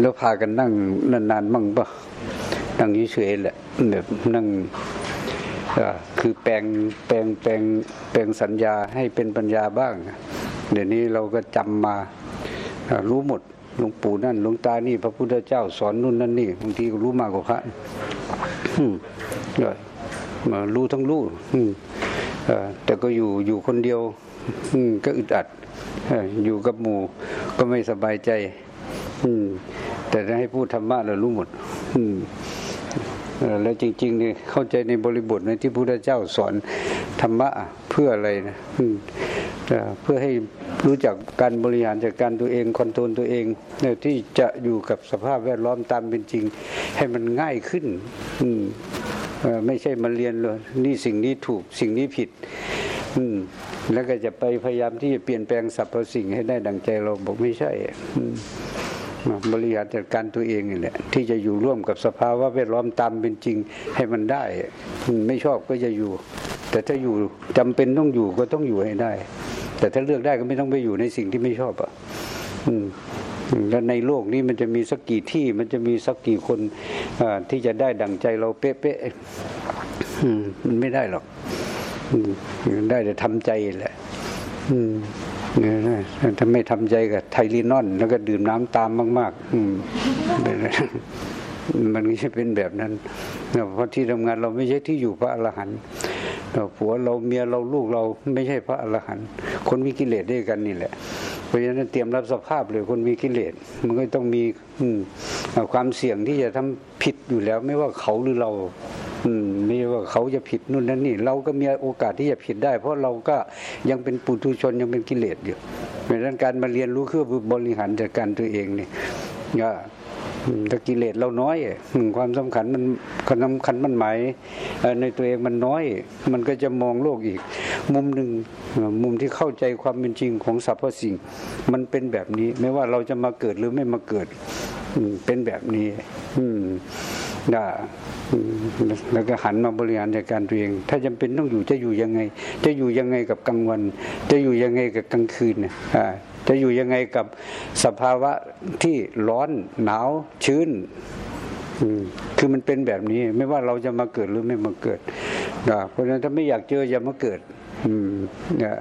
แล้วพากันนั่งนานๆมั่งปะนั่งเฉยๆแหละแบบนั่งคือแปลงแปลงแปลงแปลงสัญญาให้เป็นปัญญาบ้าง เดี๋ยวนี้เราก็จำมารู้หมดหลวงปู่นั่นหลวงตานี่ พระพุทธเจ้าสอนนู่นนั่นนี่บางทีก็รู้มากกว่าพระมารู้ทั้งรู้แต่ก็อยู่อยู่คนเดียวก็อึดอัดอยู่กับหมู่ก็ไม่สบายใจ แต่ถ้าให้พูดธรรมะเรารู้หมดแล้วจริงๆนี่เข้าใจในบริบทในที่พระพุทธเจ้าสอนธรรมะเพื่ออะไรนะเพื่อให้รู้จักการบริหารจัดการตัวเองคอนโทรลตัวเองเนี่ยที่จะอยู่กับสภาพแวดล้อมตามเป็นจริง ให้มันง่ายขึ้นไม่ใช่มาเรียนเลยนี่สิ่งนี้ถูกสิ่งนี้ผิดแล้วก็จะไปพยายามที่จะเปลี่ยนแปลงสรรพสิ่งให้ได้ดังใจเราบอกไม่ใช่ บริหารจัดการตัวเองนี่แหละที่จะอยู่ร่วมกับสภาวะแวดล้อมตามเป็นจริงให้มันได้ ไม่ชอบก็จะอยู่ แต่ถ้าอยู่จำเป็นต้องอยู่ก็ต้องอยู่ให้ได้ แต่ถ้าเลือกได้ก็ไม่ต้องไปอยู่ในสิ่งที่ไม่ชอบอะแล้วในโลกนี้มันจะมีสักกี่ที่มันจะมีสักกี่คนที่จะได้ดังใจเราเป๊ะๆมันไม่ได้หรอกได้แต่ทำใจแหละ ถ้าไม่ทำใจกับไทลีนอน แล้วก็ดื่มน้ำตามมาก ๆ อืมมันไม่ใช่เป็นแบบนั้นเพราะที่ทำงานเราไม่ใช่ที่อยู่พระอรหันต์ผัวเราเมียเราลูกเราไม่ใช่พระอรหันต์คนมีกิเลสด้วยกันนี่แหละ เพราะฉะนั้นเตรียมรับสภาพเลยคนมีกิเลส มันก็ต้องมีความเสี่ยงที่จะทำผิดอยู่แล้ว ไม่ว่าเขาหรือเรา ไม่ว่าเขาจะผิดนู่นนั่นนี่ เราก็มีโอกาสที่จะผิดได้ เพราะเราก็ยังเป็นปุถุชนยังเป็นกิเลสอยู่เพราะนั้นการมาเรียนรู้คือบริหารจัดการตัวเองนี่ก็ถ้ากิเลสเราน้อยความสำคัญมันความสำคัญมันหมายในตัวเองมันน้อย มันก็จะมองโลกอีก มุมหนึ่งมุมที่เข้าใจความเป็นจริงของสรรพสิ่ง มันเป็นแบบนี้ ไม่ว่าเราจะมาเกิดหรือไม่มาเกิดเป็นแบบนี้ อืม นะแล้วก็หันมาบริหารจัดการตัวเอง ถ้าจำเป็นต้องอยู่จะอยู่ยังไง จะอยู่ยังไงกับกลางวัน จะอยู่ยังไงกับกลางคืนอ่าจะอยู่ยังไงกับสภาวะที่ร้อนหนาวชื้นคือมันเป็นแบบนี้ ไม่ว่าเราจะมาเกิดหรือไม่มาเกิดนะเพราะฉะนั้นถ้าไม่อยากเจออย่ามาเกิด อืมนะ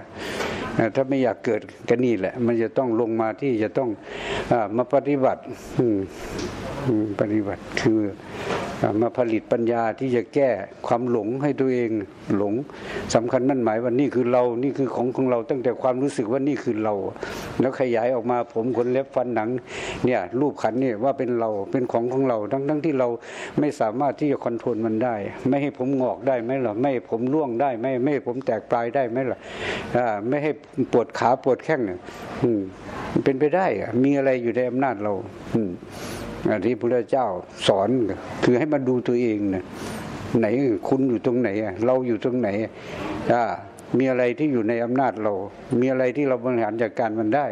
ถ้าไม่อยากเกิดก็นี่แหละ มันจะต้องลงมาที่จะต้องอมาปฏิบัติปฏิบัติคือมาผลิตปัญญาที่จะแก้ความหลงให้ตัวเองหลงสำคัญนั่นหมายว่านี่คือเรา นี่คือของของเราตั้งแต่ความรู้สึกว่านี่คือเรา แล้วขยายออกมาผมขนเล็บฟันหนังเนี่ยรูปขันเนี่ยว่าเป็นเราเป็นของของเรา ทั้งทั้งที่เราไม่สามารถที่จะคอนโทรลมันได้ ไม่ให้ผมงอกได้ไหมหรอไม่ให้ผมร่วงได้ไหมไม่ให้ผมแตกปลายได้ไหมหรอไม่ให้ปวดขาปวดแข้งเนี่ยเป็นไปได้อะมีอะไรอยู่ในอำนาจเรา อืที่พระเจ้าสอนคือให้มาดูตัวเองเนี่ยไหนคุณอยู่ตรงไหนเราอยู่ตรงไหนอ่า มีอะไรที่อยู่ในอำนาจเรา มีอะไรที่เราบริหารจัดการมันได้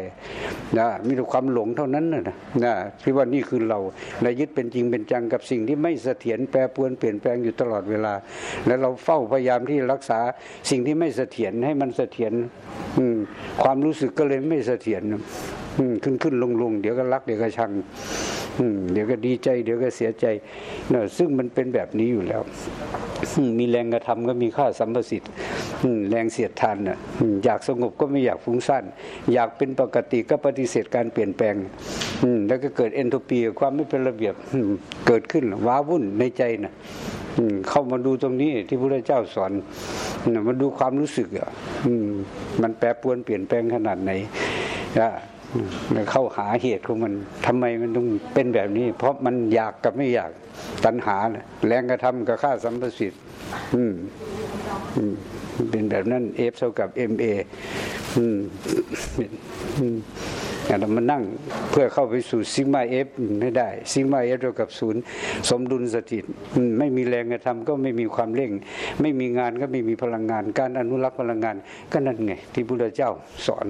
นะมีแต่ความหลงเท่านั้นนะนะที่ว่านี่คือเราและยึดเป็นจริงเป็นจังกับสิ่งที่ไม่เสถียรแปรปรวนเปลี่ยนแปลงอยู่ตลอดเวลา แล้วเราเฝ้าพยายามที่รักษาสิ่งที่ไม่เสถียรให้มันเสถียรความรู้สึกก็เลยไม่เสถียรขึ้นขึ้นลงลงเดี๋ยวก็รักเดี๋ยวก็ชังเดี๋ยวก็ดีใจ เดี๋ยวก็เสียใจนะซึ่งมันเป็นแบบนี้อยู่แล้ว มีแรงกระทำก็มีค่าสัมปสิทธิ์ แรงเสียดทานนะอยากสงบก็ไม่อยากฟุ้งซ่านอยากเป็นปกติก็ปฏิเสธการเปลี่ยนแปลงแล้วก็เกิดเอนโทรปีความไม่เป็นระเบียบเกิดขึ้นว้าวุ่นในใจนะเข้ามาดูตรงนี้ที่พระเจ้าสอนมาดูความรู้สึกอะมันแปรปรวนเปลี่ยนแปลงขนาดไหนเข้าหาเหตุของมันทำไมมันต้องเป็นแบบนี้ เพราะมันอยากกับไม่อยากตัณหาแรงกระทำกับค่าสัมปสิทธิ์อืม เป็นแบบนั้น f เท่ากับเอ็ม เออืมเรามานั่งเพื่อเข้าไปสู่ซิงมาเอฟไม่ได้ซิงมาเอฟเท่ากับศูนย์สมดุลสถิตไม่มีแรงกระทำก็ไม่มีความเร่ง ไม่มีงานก็ไม่มีพลังงาน การอนุรักษ์พลังงานก็นั่นไง ที่พระเจ้าสอน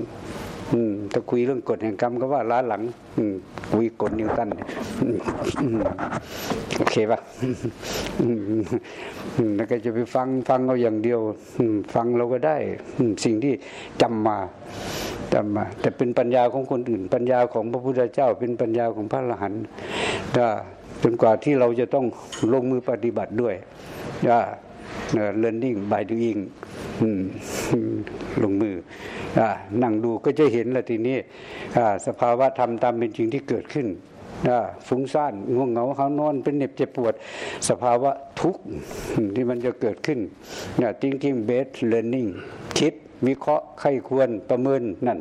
ถ้าคุยเรื่องกฎแห่งกรรมก็ว่าล้าหลังคุยกฎนิวตันโอเคปะแล้วก็จะไปฟังฟังเอาอย่างเดียวฟังเราก็ได้ สิ่งที่จำมา ตามาแต่เป็นปัญญาของคนอื่น ปัญญาของพระพุทธเจ้า เป็นปัญญาของพระอรหันต์จนกว่าที่เราจะต้องลงมือปฏิบัติด้วยว่า learning by doing ลงมือนั่งดูก็จะเห็นละทีนี้สภาวะธรรมตามเป็นจริงที่เกิดขึ้นฟุ้งซ่านง่วงเหงาเขานอนเป็นเหน็บเจ็บปวด สภาวะทุกข์ที่มันจะเกิดขึ้น thinking based learning คิด วิเคราะห์ไข้ควรประเมินนั่น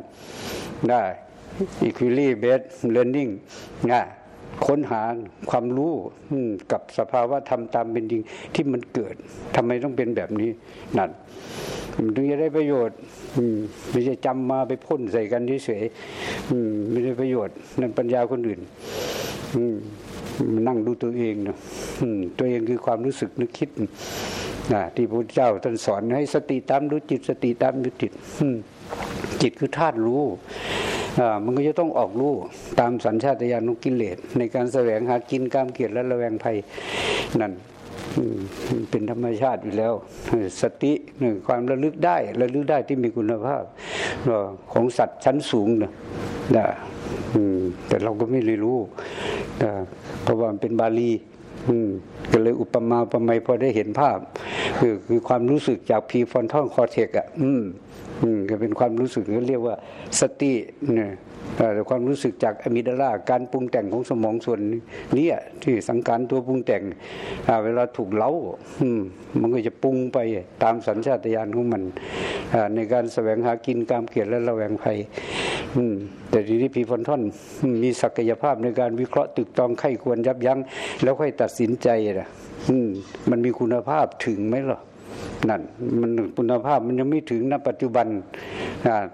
ได้ equally based learning นะค้นหาความรู้กับสภาวะธรรมตามเป็นจริงที่มันเกิดทำไมต้องเป็นแบบนี้นั่นถึงจะได้ประโยชน์ไม่ใช่จำมาไปพ่นใส่กันเฉยๆไม่ได้ประโยชน์นั่นปัญญาคนอื่นนั่งดูตัวเองเนาะตัวเองคือความรู้สึกนึกคิด นะที่พระเจ้าท่านสอนให้สติตามรู้จิตสติตามรู้จิตจิตคือธาตุรู้มันก็จะต้องออกรู้ตามสัญชาตญาณของกิเลสในการแสวงหากินกามเกียรติและระแวงภัยนั่นเป็นธรรมชาติอยู่แล้ว สติหนึ่งความระลึกได้ระลึกได้ที่มีคุณภาพของสัตว์ชั้นสูงนะแต่เราก็ไม่รู้เพราะว่ามันเป็นบาลี ก็เลยอุปมาอุปไมยพอได้เห็นภาพ คือคือความรู้สึกจาก prefrontal cortex อะ อืมอืมก็เป็นความรู้สึกเรียกว่าสติเนี่ยแต่ความรู้สึกจาก amygdala การปรุงแต่งของสมองส่วนนี้ที่สังขารตัวปรุงแต่งเวลาถูกเร้าอืมันก็จะปรุงไปตามสัญชาตญาณของมันในการแสวงหากินกามเกียรติและระแวงภัย แต่ทีนี้ prefrontal มีศักยภาพในการวิเคราะห์ตรึกตรองใคร่ครวญยับยั้งแล้วค่อยตัดสินใจนะมันมีคุณภาพถึงไหมหรอ นั่นมันคุณภาพมันยังไม่ถึงณปัจจุบัน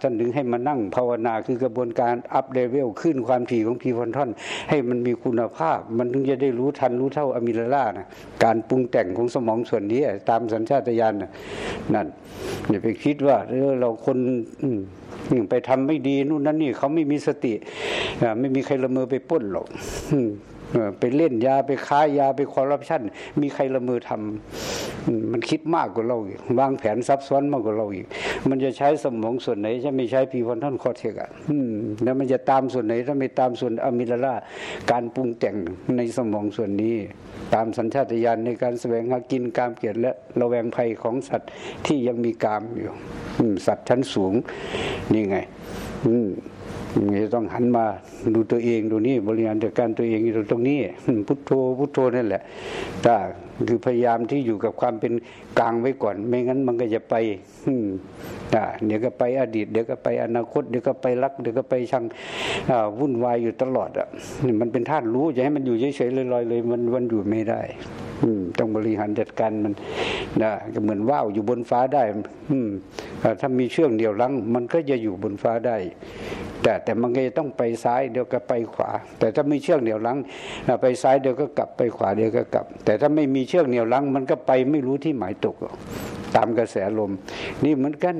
ท่านถึงให้มานั่งภาวนาคือกระบวนการ up level ขึ้นความถี่ของ prefrontal ให้มันมีคุณภาพ มันถึงจะได้รู้ทันรู้เท่า amygdala นะการปรุงแต่งของสมองส่วนนี้ตามสัญชาตญาณนั่นอย่าไปคิดว่าเราคนไปทำไม่ดีนู่นนั่นนี่เขาไม่มีสติไม่มีใครละเมอไปป้นหรอก ไปเล่นยาไปค้ายาไปคอร์รัปชันมีใครละมือทำมันคิดมากกว่าเราอีกวางแผนซับซ้อนมากกว่าเราอีก มันจะใช้สมองส่วนไหนจะไม่ใช้พีพอนท่อนคอเทกอะแล้วมันจะตามส่วนไหนถ้าไม่ตามส่วนอะมิลลาการปรุงแต่งในสมองส่วนนี้ ตามสัญชาตญาณในการแสวงหากินกามเกียรติและระแวงภัยของสัตว์ที่ยังมีกามอยู่สัตว์ชั้นสูงนี่ไง อืม จะต้องหันมาดูตัวเองดูนี่บริหารจัดการตัวเองอยู่ตรงนี้พุทโธพุทโธนั่นแหละถ้าคือพยายามที่อยู่กับความเป็นกลางไว้ก่อน ไม่งั้นมันก็จะไปเดี๋ยวก็ไปอดีต เดี๋ยวก็ไปอนาคต เดี๋ยวก็ไปรัก เดี๋ยวก็ไปชังวุ่นวายอยู่ตลอดอะมันเป็นธาตุรู้จะให้มันอยู่เฉยๆลอยๆเลย มันมันอยู่ไม่ได้ ต้องบริหารจัดการมันนะเหมือนว่าวอยู่บนฟ้าได้ถ้ามีเชือกเดียวลังมันก็จะอยู่บนฟ้าได้ แต่แต่มันก็จะต้องไปซ้ายเดี๋ยวก็ไปขวา แต่ถ้ามีเชือกเหนี่ยวลังไปซ้ายเดี๋ยวก็กลับไปขวาเดี๋ยวก็กลับ แต่ถ้าไม่มีเชือกเหนี่ยวลังมันก็ไปไม่รู้ที่หมายตกตามกระแสลม นี่เหมือนกัน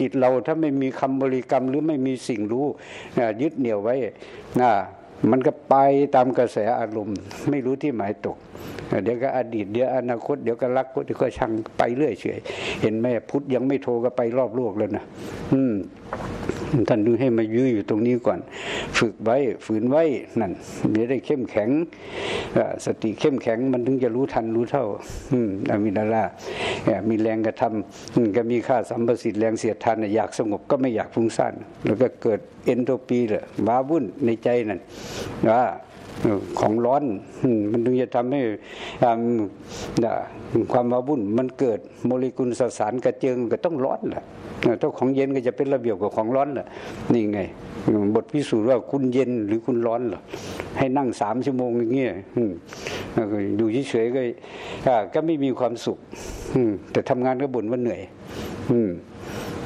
จิตเราถ้าไม่มีคำบริกรรมหรือไม่มีสิ่งรู้ยึดเหนี่ยวไว้นะมันก็ไปตามกระแสอารมณ์ ไม่รู้ที่หมายตก เดี๋ยวก็อดีตเดี๋ยวอนาคตเดี๋ยวก็รักเดี๋ยวก็ชังไปเรื่อยเฉยเห็นไหมพุทธยังไม่โทรก็ไปรอบโลกแล้วนะอืมท่านดูให้มายื้ออยู่ตรงนี้ก่อน ฝึกไว้ฝืนไว้นั่นจะได้เข้มแข็งสติเข้มแข็งมันถึงจะรู้ทันรู้เท่าอืมอมินาลามีแรงกระทำก็มีค่าสัมประสิทธิ์แรงเสียดทานอยากสงบก็ไม่อยากฟุ้งซ่านแล้วก็เกิดเอนโทรปีเลยว้าวุ่นในใจนั่นว่า ของร้อนมันถึงจะทำให้ความว้าวุ่นมันเกิดโมเลกุลสสารกระเจิงก็ต้องร้อนแหละถ้าของเย็นก็จะเป็นระเบียบกับของร้อนแหละนี่ไง บทพิสูจน์ว่าคุณเย็นหรือคุณร้อนเหรอให้นั่งสามชั่วโมงอย่างเงี้ยอยู่เฉยๆก็ก็ไม่มีความสุขแต่ทำงานก็บ่นว่าเหนื่อยพ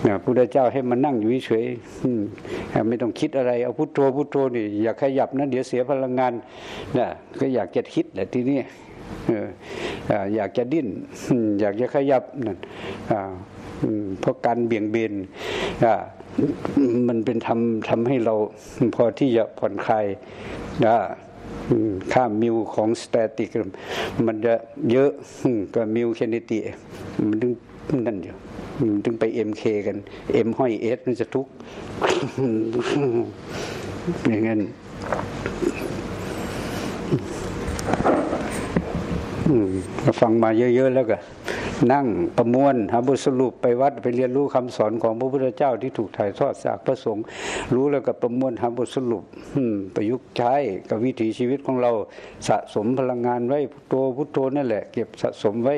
ระพุทธเจ้าให้มันนั่งอยู่เฉยไม่ต้องคิดอะไรเอาพุทโธพุทโธนี่อย่าขยับนะเดี๋ยวเสียพลังงานนะก็อยากจะคิดแหละทีนี้อยากจะดิ้นอยากจะขยับนั่นเพราะการเบี่ยงเบนมันเป็นทำทำให้เราพอที่จะผ่อนคลายนะค่ามิวของสแตติกมันจะเยอะกว่ามิวเคนิติมันถึงนั่นอยู่ ถึงไปเอ็มเคกันเอ็มห้อยเอสมันจะทุกข์อย่างนั้นฟังมาเยอะ ๆ แล้วก็ นั่งประมวลหาบทสรุปไปวัดไปเรียนรู้คำสอนของพระพุทธเจ้าที่ถูกถ่ายทอดจากพระสงฆ์รู้แล้วก็ประมวลหาบทสรุปประยุกต์ใช้กับวิถีชีวิตของเราสะสมพลังงานไว้พุทโธพุทโธนั่นแหละเก็บสะสมไว้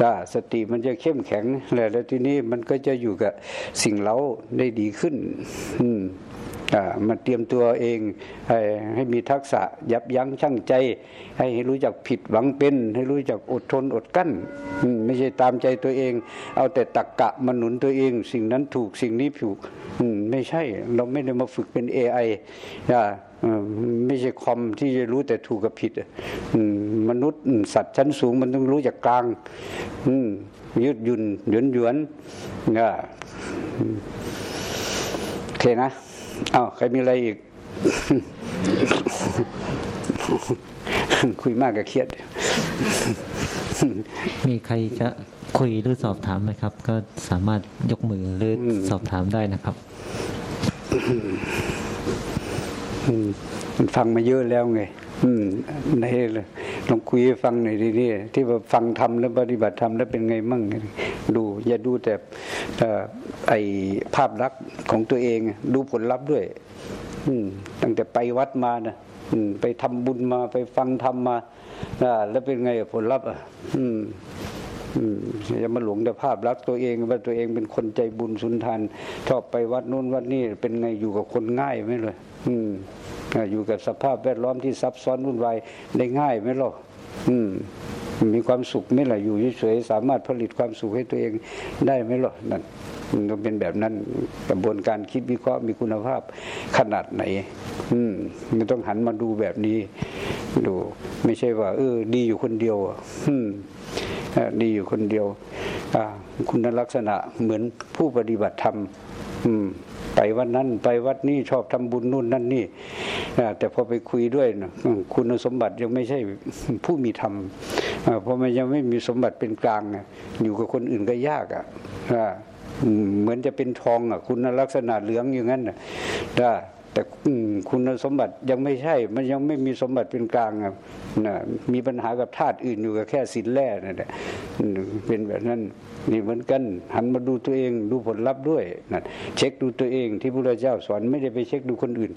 ตาสติมันจะเข้มแข็งแหละแล้วทีนี้มันก็จะอยู่กับสิ่งเล้าได้ดีขึ้น อื มาเตรียมตัวเองให้ให้มีทักษะยับยั้งชั่งใจ ให้รู้จักผิดหวังเป็น ให้รู้จักอดทนอดกั้น ไม่ใช่ตามใจตัวเอง เอาแต่ตักกะมาหนุนตัวเอง สิ่งนั้นถูกสิ่งนี้ผิดไม่ใช่เราไม่ได้มาฝึกเป็น AI ไม่ใช่คอมที่จะรู้แต่ถูกกับผิดมนุษย์สัตว์ชั้นสูงมันต้องรู้จากกลางยืดหยุ่นหยวนหยวนโอเคนะ อ้าวใครมีอะไรอีก คุยมากก็เครียด มีใครจะคุยหรือสอบถามไหมครับ ก็สามารถยกมือหรือสอบถามได้นะครับมันฟังมาเยอะแล้วไง อืมในเลย ลองคุยฟังหน่อยดีๆที่ว่าฟังทำแล้วปฏิบัติทำแล้วเป็นไงมั่งดู อย่าดูแต่ไอภาพลักษณ์ของตัวเอง ดูผลลัพธ์ด้วย อืตั้งแต่ไปวัดมานะอืไปทำบุญมาไปฟังธรรมมาแล้วเป็นไงผลลัพธ์อะอืมอย่ามาหลงแต่ภาพลักษณ์ตัวเองว่าตัวเองเป็นคนใจบุญสุนทานชอบไปวัดนู้นวัดนี้เป็นไงอยู่กับคนง่ายไหมเลย อืม อยู่กับสภาพแวดล้อมที่ซับซ้อนวุ่นวายได้ง่ายไหมล่ะอืมมีความสุขไม่ล่ะอยู่เฉยๆสามารถผลิตความสุขให้ตัวเองได้ไหมล่ะนั่นมันต้องเป็นแบบนั้นกระบวนการคิดวิเคราะห์มีคุณภาพขนาดไหน อืมมันต้องหันมาดูแบบนี้ดู ไม่ใช่ว่า เออ ดีอยู่คนเดียวอืมดีอยู่คนเดียวคุณลักษณะเหมือนผู้ปฏิบัติธรรม อืม ไปวัดนั้นไปวัดนี้ชอบทำบุญนู่นนั่นนี่แต่พอไปคุยด้วยคุณสมบัติยังไม่ใช่ผู้มีธรรมเพราะมันยังไม่มีสมบัติเป็นกลางอยู่กับคนอื่นก็ยากอะเหมือนจะเป็นทองอะ คุณลักษณะเหลืองอย่างนั้นนะแต่คุณสมบัติยังไม่ใช่ มันยังไม่มีสมบัติเป็นกลางอะมีปัญหากับธาตุอื่นอยู่กับแค่สินแร่นั่นแหละเป็นแบบนั้น นี่เหมือนกันหันมาดูตัวเองดูผลลัพธ์ด้วยนะเช็คดูตัวเองที่พระเจ้าสอนไม่ได้ไปเช็คดูคนอื่น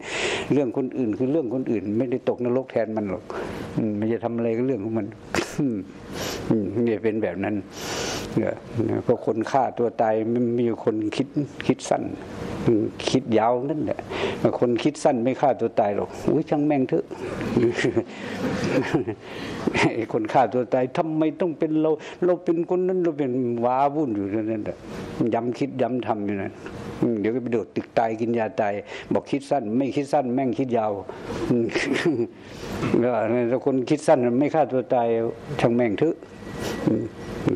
เรื่องคนอื่นคือเรื่องคนอื่น ไม่ได้ตกนรกแทนมันหรอกมันจะทำอะไรก็เรื่องของมันนี่เป็นแบบนั้นเนี่ยก็คนฆ่าตัวตายมันมีคนคิดคิดสั้นคิดยาวนั่นแหละคนคิดสั้นไม่ฆ่าตัวตายหรอกอุ้ยช่างแม่งเถอะคนฆ่าตัวตายทำไมต้องเป็นเรา เราเป็นคนนั้นเราเป็นว้าวุ่นอยู่นั่นแหละย้ำคิดย้ำทำอยู่นั่นเดี๋ยวก็ไปโดดตึกตายกินยาตายบอกคิดสั้น ไม่คิดสั้น แม่งคิดยาวแล้วคนคิดสั้นไม่ฆ่าตัวตายช่างแม่งเถอะ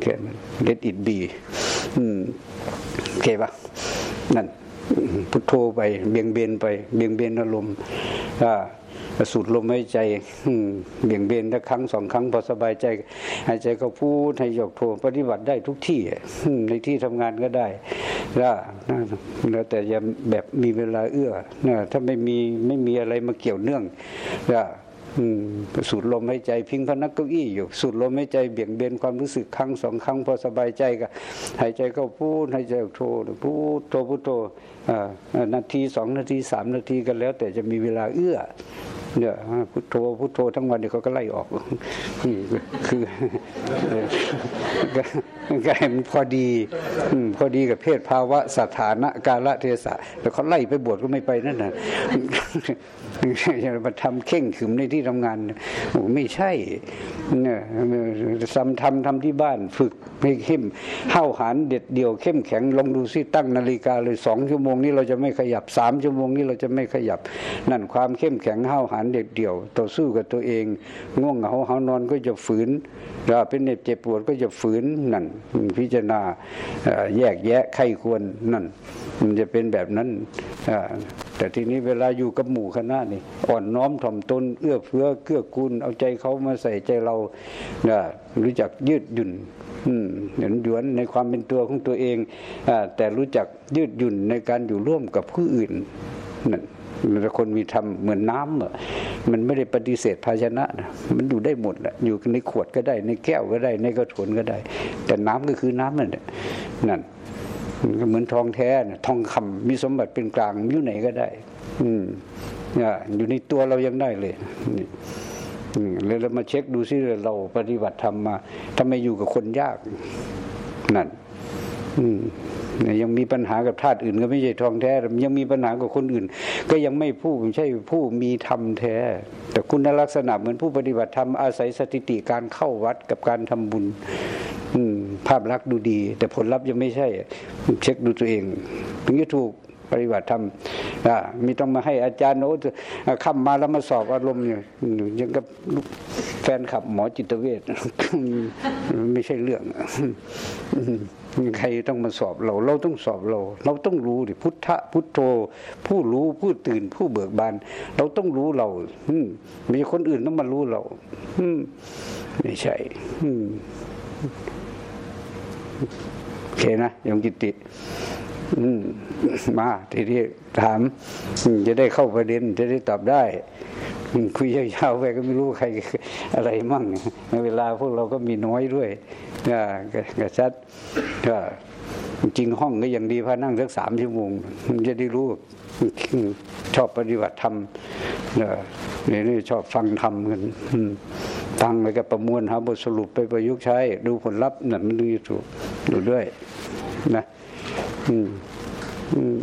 แค่นั้น let it be โอเคปะนั่นพุทโธไปเบียงเบนไปเบียงเบนอารมณ์ สูดลมหายใจเบี่ยงเบนถ้าครั้งสองครั้งพอสบายใจหายใจก็พูดให้ยกโทปฏิบัติได้ทุกที่ในที่ทำงานก็ได้แล้วแต่จะแบบมีเวลาเอื้อถ้าไม่มีไม่มีอะไรมาเกี่ยวเนื่องสูดลมหายใจพิงพนักเก้าอี้อยู่ สูดลมหายใจเบี่ยงเบนความรู้สึกครั้งสองครั้งพอสบายใจก็หายใจก็พูดหายใจโทพูดโทพูดโทนาทีสองนาทีสามนาทีกันแล้ว แต่จะมีเวลาเอื้อ เนี่ยพุทโธพุทโธทั้งวันเดี๋ยวเขาก็ไล่ออก คือก็ให้มันพอดีพอดีกับเพศภาวะสถานะกาลเทศะแต่เขาไล่ไปบวชก็ไม่ไปนั่นน่ะจะ มาทำเข่งขึมในที่ทำงานโอ้ไม่ใช่เนี่ยทำทำทำที่บ้านฝึกให้เข้มห้าวหารเด็ดเดี่ยวเข้มแข็งลองดูซิตั้งนาฬิกาเลยสองชั่วโมงนี้เราจะไม่ขยับสามชั่วโมงนี้เราจะไม่ขยับ นั่นความเข้มแข็งห้าวหารเด็ดเดี่ยว ต่อสู้กับตัวเอง ง่วงเหงาเหานอนก็จะฝืนเราเป็นเน็บเจ็บปวดก็จะฝืนนั่นพิจารณาแยกแยะไข้ควรนั่นมันจะเป็นแบบนั้น แต่ทีนี้เวลาอยู่กับหมู่คณะนี่อ่อนน้อมถ่อมตนเอื้อเฟื้อเกื้อกูลเอาใจเขามาใส่ใจเรานะรู้จักยืดหยุ่นหยวนหยวนในความเป็นตัวของตัวเองอแต่รู้จักยืดหยุ่นในการอยู่ร่วมกับผู้อื่นนั่นแต่คนมีธรรมเหมือนน้ำอะมันไม่ได้ปฏิเสธภาชนะนะ มันอยู่ได้หมดแหละอยู่ในขวดก็ได้ ในแก้วก็ได้ ในกระถนก็ได้ แต่น้ำก็คือน้ำนั่นแหละนั่น มันก็เหมือนทองแท้นะทองคำมีสมบัติเป็นกลางอยู่ไหนก็ได้ อืมอ่าอยู่ในตัวเรายังได้เลยนี่เลยเรามาเช็คดูซิเราปฏิบัติธรรมมาทำไมอยู่กับคนยาก นั่น อืม ยังมีปัญหากับธาตุอื่น ก็ไม่ใช่ทองแท้ ยังมีปัญหากับคนอื่น ก็ยังไม่ผู้ไม่ใช่ผู้มีธรรมแท้ แต่คุณลักษณะเหมือนผู้ปฏิบัติธรรมอาศัยสถิติการเข้าวัดกับการทำบุญอืภาพลักษณ์ดูดี แต่ผลลัพธ์ยังไม่ใช่ เช็คดูตัวเองถึงจะถูกปฏิบัติธรรมมีต้องมาให้อาจารย์โน้ตขับมาแล้วมาสอบอารมณ์เนี่ยังกับแฟนขับหมอจิตเวชไม่ใช่เรื่อง ใครต้องมาสอบเรา เราต้องสอบเรา เราต้องรู้ดิพุทธะพุทโธ ผู้รู้ผู้ตื่นผู้เบิกบาน เราต้องรู้เรา อืมีคนอื่นต้องมารู้เรา อืมไม่ใช่ อืมโอเคนะยมกิติ อืมมาทีนี้ถามจะได้เข้าประเด็นจะได้ตอบได้ คุยยาวๆไปก็ไม่รู้ใครอะไรมั่งเวลาพวกเราก็มีน้อยด้วยกกระชัดก็จริงห้องก็ยังดีพานั่งสักสามชั่วโมงมันจะได้รู้ชอบปฏิบัติธรรมเนี่ยนี่ชอบฟังธรรมกันอืมฟังแล้วก็ประมวลหาบทสรุปไปประยุกต์ใช้ ดูผลลัพธ์นั่นมันดูถูกดูด้วย นะ อืมอืม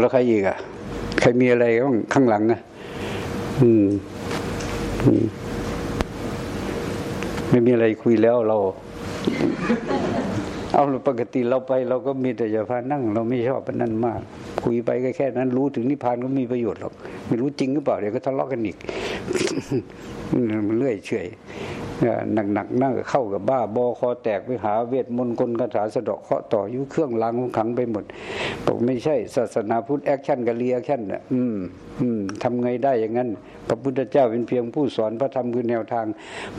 แล้วใครอีกอะ ใครมีอะไรบ้างข้างหลังอะอืมอืม ไม่มีอะไรคุยแล้วเรา เอาปกติเราไปเราก็มีแต่จะพานั่ง เราไม่ชอบเป็นนั่นมาก คุยไปก็แค่นั้น รู้ถึงนิพพานก็มีประโยชน์หรอก ไม่รู้จริงหรือเปล่าเดี๋ยวก็ทะเลาะกันอีกมันเรื่อยเฉย หนักหนักนั่งเข้ากับบ้าบอคอแตกไปหาเวทมนต์กลคาถาสะดอกเคาะต่อยุเครื่องล้างขังไปหมดบอกไม่ใช่ ศาสนาพุทธ action กับ reaction อะอืมอืมทำไงได้อย่างนั้น พระพุทธเจ้าเป็นเพียงผู้สอนพระธรรมคือแนวทาง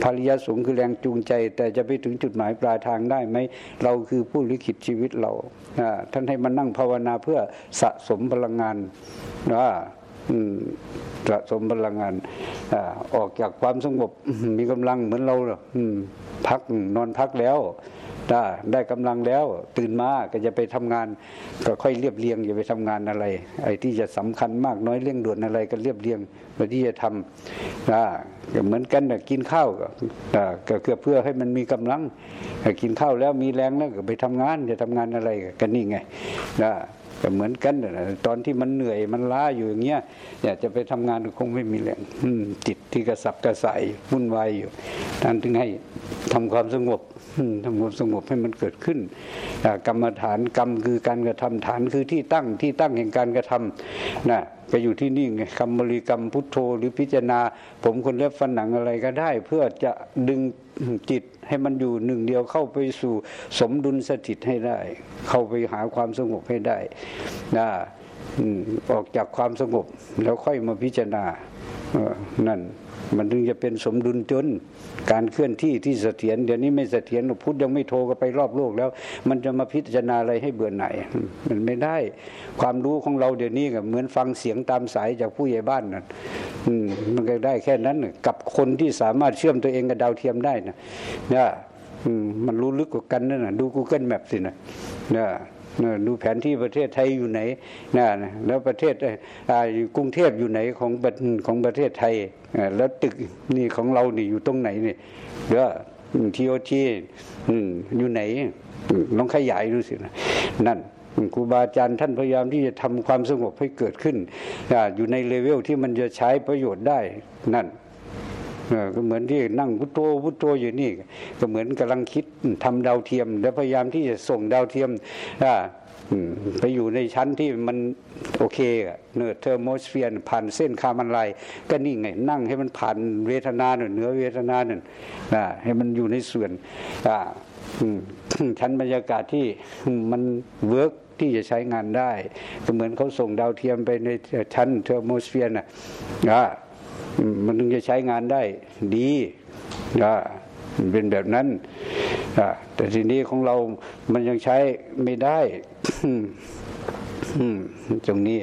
พระอริยสงฆ์คือแรงจูงใจ แต่จะไปถึงจุดหมายปลายทางได้ไหมเราคือผู้ลิขิตชีวิตเราท่านให้มานั่งภาวนาเพื่อสะสมพลังงานว่า สะสมพลังงานออกจากความสงบมีกำลังเหมือนเราพักนอนพักแล้วได้ได้กำลังแล้วตื่นมาก็จะไปทำงานก็ค่อยเรียบเรียงอย่าไปทำงานอะไร ไอ้ที่จะสำคัญมากน้อยเร่งด่วนอะไรก็เรียบเรียงเพื่อที่จะทำนะเหมือนกันนะกินข้าวก็เพื่อเพื่อให้มันมีกำลังกินข้าวแล้วมีแรงแล้วก็ไปทำงานจะทำงานอะไรกันนี่ไงนะ ก็เหมือนกันนะตอนที่มันเหนื่อยมันล้าอยู่อย่างเงี้ยอยากจะไปทำงานคงไม่มีแรงจิตที่กระสับกระส่ายวุ่นวายอยู่ท่านถึงให้ทำความสงบทำความสงบให้มันเกิดขึ้นกรรมฐานกรรมคือการกระทำฐานคือที่ตั้งที่ตั้งแห่งการกระทำนะไปอยู่ที่นี่ไงคำบริกรรมพุทโธหรือพิจารณา ผมคนเล็บฟันหนังอะไรก็ได้ เพื่อจะดึงจิต ให้มันอยู่หนึ่งเดียวเข้าไปสู่สมดุลสถิตให้ได้ เข้าไปหาความสงบให้ได้นะออกจากความสงบแล้วค่อยมาพิจารณานั่นมันถึงจะเป็นสมดุลจนการเคลื่อนที่ที่เสถียรเดี๋ยวนี้ไม่เสถียรพุทธยังไม่โทรก็ไปรอบโลกแล้ว มันจะมาพิจารณาอะไรให้เบื่อหน่ายมันไม่ได้ความรู้ของเราเดี๋ยวนี้ก็เหมือนฟังเสียงตามสายจากผู้ใหญ่บ้านนั่น มันก็ได้แค่นั้นกับคนที่สามารถเชื่อมตัวเองกับดาวเทียมได้นะเนี่ยมันรู้ลึกกว่ากันนั่นนะดู Google Map สินะเนี่ยดูแผนที่ประเทศไทยอยู่ไหนนะแล้วประเทศกรุงเทพอยู่ไหนของของประเทศไทย แล้วตึกนี่ของเรานี่อยู่ตรงไหนนี่เดี๋ยวทีโอทีอยู่ไหนลองขยายดูสินะนั่น ครูบาอาจารย์ท่านพยายามที่จะทำความสงบให้เกิดขึ้นอยู่ในเลเวลที่มันจะใช้ประโยชน์ได้นั่นก็เหมือนที่นั่งพุทโธพุทโธอยู่นี่ ก็เหมือนกำลังคิดทำดาวเทียม และพยายามที่จะส่งดาวเทียมไปอยู่ในชั้นที่มันโอเคเหนือ thermosphere ผ่านเส้น Kármán line ก็นี่ไง นั่งให้มันผ่านเวทนาหนึ่งเหนือเวทนาหนึ่งให้มันอยู่ในส่วนชั้นบรรยากาศที่มัน work ที่จะใช้งานได้ ก็เหมือนเขาส่งดาวเทียมไปในชั้น thermosphere น่ะมันถึงจะใช้งานได้ดีเป็นแบบนั้นแต่ทีนี้ของเรามันยังใช้ไม่ได้ตรงนี้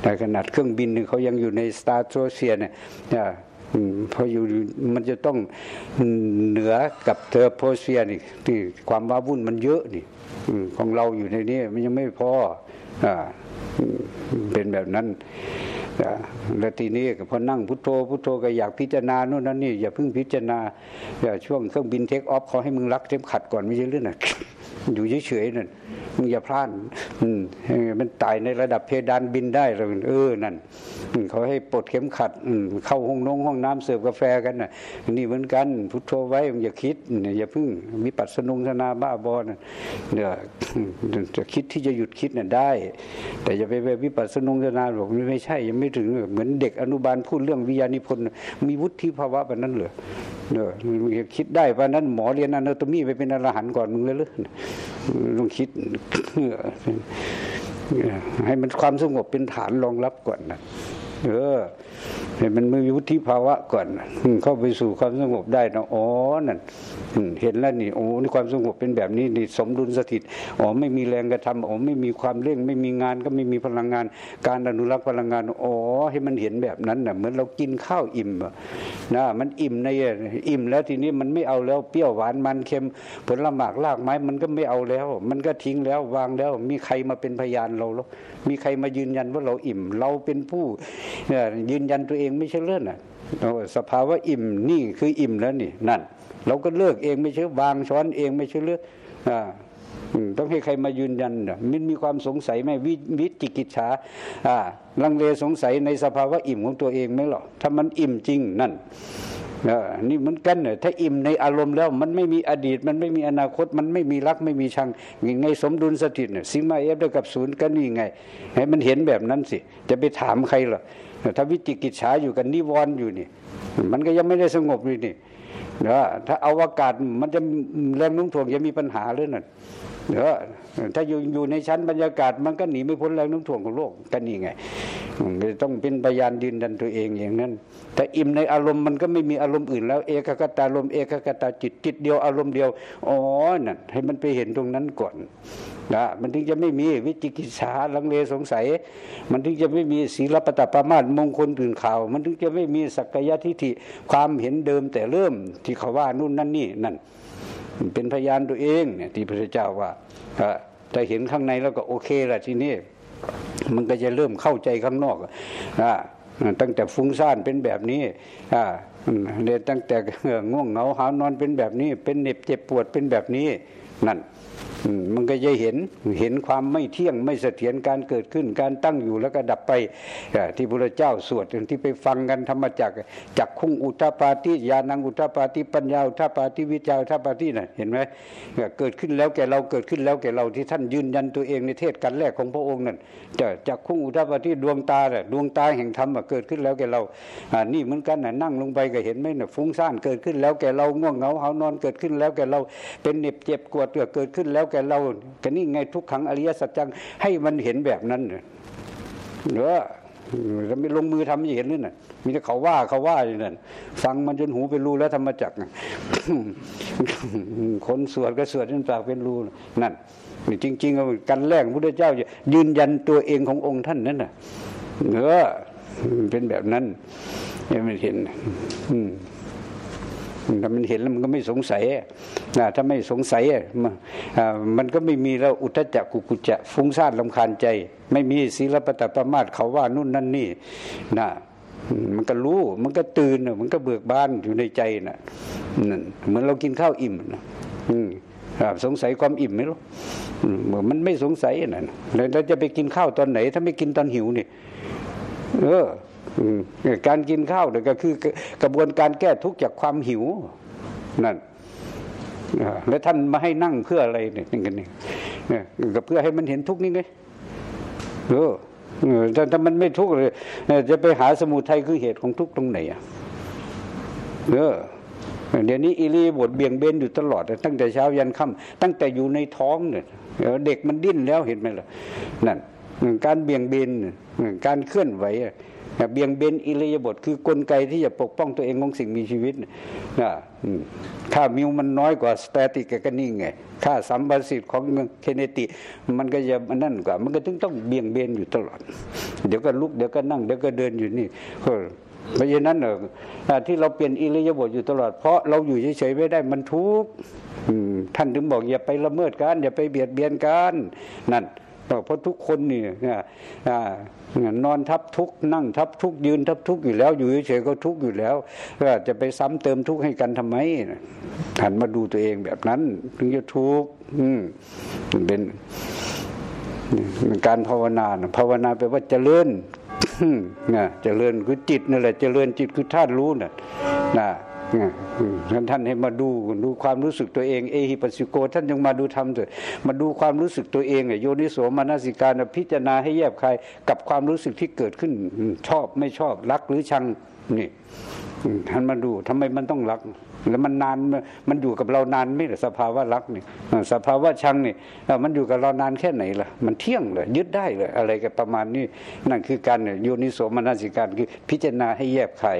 แต่ขนาดเครื่องบินเขายังอยู่ในสตาร์โตเซียเนี่ยพออยู่มันจะต้องเหนือกับเทอร์โพเซียนี่ที่ความว้าวุ่นมันเยอะนี่ ของเราอยู่ในนี้มันยังไม่พออเป็นแบบนั้นแล้วทีนี้พอนั่งพุทโธพุทโธก็อยากพิจารณาโน่นนั่นนี่อย่าเพิ่งพิจารณาอย่าช่วงเครื่องบินเทคออฟเขาให้มึงรักเทมขัดก่อนไม่ใช่เรื่องนะ อยู่เฉยๆนั่นมึงอย่าพลาดมันตายในระดับเพดานบินได้เลยเออนั่นเขาให้ปลดเข็มขัดเข้าห้องนงห้องน้ำเสิร์ฟกาแฟกันน่ะ นี่เหมือนกันพุทโธไว้อย่าคิดอย่าพิ่งมีปัสนุงธนาบ้าบอนะเนี่ยจะคิดที่จะหยุดคิดน่ะได้ แต่อย่าไปวิปัสสนุงธนาบอกไม่ใช่ ยังไม่ถึงเหมือนเด็กอนุบาลพูดเรื่องวิญญาณิพนธ์มีวุฒิภาวะแบบนั้นเหรอเนี่ยคิดได้เพราะนั้นหมอเรียนอนาโตมีไปเป็นอรหันต์ก่อนมึงเลยหรือต้องคิดให้มันความสงบเป็นฐานรองรับก่อนนะ เออให้มันมีวุฒิภาวะก่อนเข้าไปสู่ความสงบได้นะอ๋อนั่นเห็นแล้วนี่โอ้นี่ความสงบเป็นแบบนี้นี่สมดุลสถิตอ๋อไม่มีแรงกระทำอ๋อไม่มีความเร่ง ไม่มีงานก็ไม่มีพลังงาน การอนุรักษ์พลังงานอ๋อให้มันเห็นแบบนั้นน่ะเหมือนเรากินข้าวอิ่มนะมันอิ่มในอิ่มแล้วทีนี้มันไม่เอาแล้วเปรี้ยวหวานมันเค็มผลละหมากรากไม้มันก็ไม่เอาแล้ว มันก็ทิ้งแล้ววางแล้ว มีใครมาเป็นพยานเราแล้วมีใครมายืนยันว่าเราอิ่ม เราเป็นผู้ยืนยันตัวเองไม่ใช่เรื่องน่ะสภาวะอิ่มนี่คืออิ่มแล้วนี่นั่น เราก็เลือกเองไม่ใช่วางช้อนเองไม่ใช่เลืองต้องให้ใครมายืนยันมันมีความสงสัยไหมวิวิจิกิจฉาลังเลสงสัยในสภาวะอิ่มของตัวเองไหมหรอถ้ามันอิ่มจริงนั่น นี่เหมือนกันเนี่ยถ้าอิ่มในอารมณ์แล้ว มันไม่มีอดีต มันไม่มีอนาคต มันไม่มีรักไม่มีชังยังไงสมดุลสถิตเนี่ยซิมาเอฟด้วยกับศูนย์ก็นี่ไง ให้มันเห็นแบบนั้นสิ จะไปถามใครหรอถ้าวิจิกิจฉาอยู่กันนิวรณ์อยู่นี่ มันก็ยังไม่ได้สงบเลยนี่นะถ้าอวกาศมันจะแรงนุ่งถ่วงจะมีปัญหาเรื่องนั้น เออถ้าอยู่อยู่ในชั้นบรรยากาศมันก็หนีไม่พ้นแรงน้ำถ่วงของโลกกันนี่ไงต้องเป็นพยานยืนดันตัวเองอย่างนั้น แต่อิ่มในอารมณ์มันก็ไม่มีอารมณ์อื่นแล้ว เอกกตารมเอกกตาจิตจิตเดียวอารมณ์เดียวอ๋อนั่นให้มันไปเห็นตรงนั้นก่อนนะมันถึงจะไม่มีวิจิกิจฉาลังเลสงสัย มันถึงจะไม่มีศีลปตปามาตมงคลตื่นข่าว มันถึงจะไม่มีสักยะทิฏฐิความเห็นเดิมแต่เริ่มที่เขาว่านู่นนั่นนี่นั่น เป็นพยานตัวเองเนี่ยที่พระเจ้าว่าแต่เห็นข้างในแล้วก็โอเคละทีนี้มันก็จะเริ่มเข้าใจข้างนอกอ่าตั้งแต่ฟุ้งซ่านเป็นแบบนี้อ่าเนี่ยตั้งแต่ง่วงเหงาหานอนเป็นแบบนี้ เป็นเหน็บเจ็บปวดเป็นแบบนี้นั่น มันก็จะเห็นเห็นความไม่เที่ยงไม่เสถียรการเกิดขึ้นการตั้งอยู่แล้วก็ดับไปที่พระเจ้าสวดที่ไปฟังกันธรรมจักจักคุ้งอุทปาติญาณังอุทปาติปัญญาอุทปาติวิจาอุทปาติน่ะเห็นไหมเกิดขึ้นแล้วแก่เราเกิดขึ้นแล้วแก่เราที่ท่านยืนยันตัวเองในเทศกันแรกของพระองค์นั่นจะจักคุ้งอุทปาติดวงตาน่ะดวงตาแห่งธรรมเกิดขึ้นแล้วแก่เราอ่านี่เหมือนกันน่ะนั่งลงไปก็เห็นไหมน่ะฟุ้งซ่านเกิดขึ้นแล้วแก่เราง่วงเหงาเหานอนเกิดขึ้นแล้วแก่เราเป็นเหน็บเจ็บกวดเกิดขึ้นแล้วแก่เราก็นี่ไงทุกขังอริยสัจจังให้มันเห็นแบบนั้นเนอะจะไม่ลงมือทำจะเห็นนี่น่ะ มีแต่เขาว่าเขาว่าอย่างนั้นฟังมันจนหูเป็นรูแล้วธรรมจักคนสวดก็สวดจนปากเป็นรูนั่นจริง ๆ กันแรกพระเจ้าจะยืนยันตัวเองขององค์ท่านนั่นน่ะเออเป็นแบบนั้นยังไม่เห็น อืม ถ้ามันเห็นแล้วมันก็ไม่สงสัยนะถ้าไม่สงสัยมันก็ไม่มีแล้วอุทจักกุกุจะฟุ้งซ่านลำคาญใจ ไม่มีศีลปฏิปมาตเขาว่านู่นนั่นนี่นะมันก็รู้มันก็ตื่นมันก็เบิกบานอยู่ในใจนะนั่นเหมือนเรากินข้าวอิ่มนะสงสัยความอิ่มไหมลูกเหมือนมันไม่สงสัยนะแล้วจะไปกินข้าวตอนไหน ถ้าไม่กินตอนหิวนี่ เออ การกินข้าวเนี่ยก็คือกระบวนการแก้ทุกข์จากความหิวนั่นแล้วท่านมาให้นั่งเพื่ออะไรเนี่ยนี่กันนี่ก็เพื่อให้มันเห็นทุกข์นี่ไงเออแต่ถ้ามันไม่ทุกข์เลยจะไปหาสมุทัยคือเหตุของทุกข์ตรงไหนอะเออเดี๋ยวนี้อิริบทเบี่ยงเบนอยู่ตลอด ตั้งแต่เช้ายันค่ำตั้งแต่อยู่ในท้องเนี่ยเด็กมันดิ้นแล้วเห็นไหมล่ะนั่นการเบี่ยงเบนการเคลื่อนไหว เบี่ยงเบนอิริยาบถคือกลไกที่จะปกป้องตัวเองของสิ่งมีชีวิตนะค่ามิวมันน้อยกว่าสแตติกก็นี่ไงค่าสัมบัสิทธิ์ของเคเนติ มันก็จะมันนั่นกว่า มันก็ถึงต้องเบี่ยงเบนอยู่ตลอด เดี๋ยวก็ลุกเดี๋ยวก็นั่งเดี๋ยวก็เดินอยู่นี่เพราะฉะนั้นเออที่เราเปลี่ยนอิริยาบถอยู่ตลอด เพราะเราอยู่เฉยๆไม่ได้มันทุกข์ท่านถึงบอกอย่าไปละเมิดกันอย่าไปเบียดเบียนกันนั่นเพราะทุกคนนี่ นอนทับทุกนั่งทับทุกยืนทับทุกอยู่แล้ว อยู่เฉยๆก็ทุกอยู่แล้วจะไปซ้ำเติมทุกให้กันทำไมหันมาดูตัวเองแบบนั้นถึงจะทุกเป็นการภาวนาภาวนาแปลว่าเจริญนะเจริญคือจิตนั่นแหละเจริญจิตคือธาตุรู้น่ะนะ ท่านท่านให้มาดูดูความรู้สึกตัวเองเอหิปัสสิโก ท่านยังมาดูทำเถอะมาดูความรู้สึกตัวเองโยนิโสมนสิการพิจารณาให้แยบคายกับความรู้สึกที่เกิดขึ้นชอบไม่ชอบรักหรือชังนี่ท่านมาดูทำไมมันต้องรัก แล้วมันนานมันอยู่กับเรานานไม่หรือสภาวะรักนี่สภาวะชังนี่มันอยู่กับเรานานแค่ไหนล่ะมันเที่ยงเลยยึดได้เลยอะไรกันประมาณนี้นั่นคือการโยนิโสมนสิการคือพิจารณาให้แยบไข่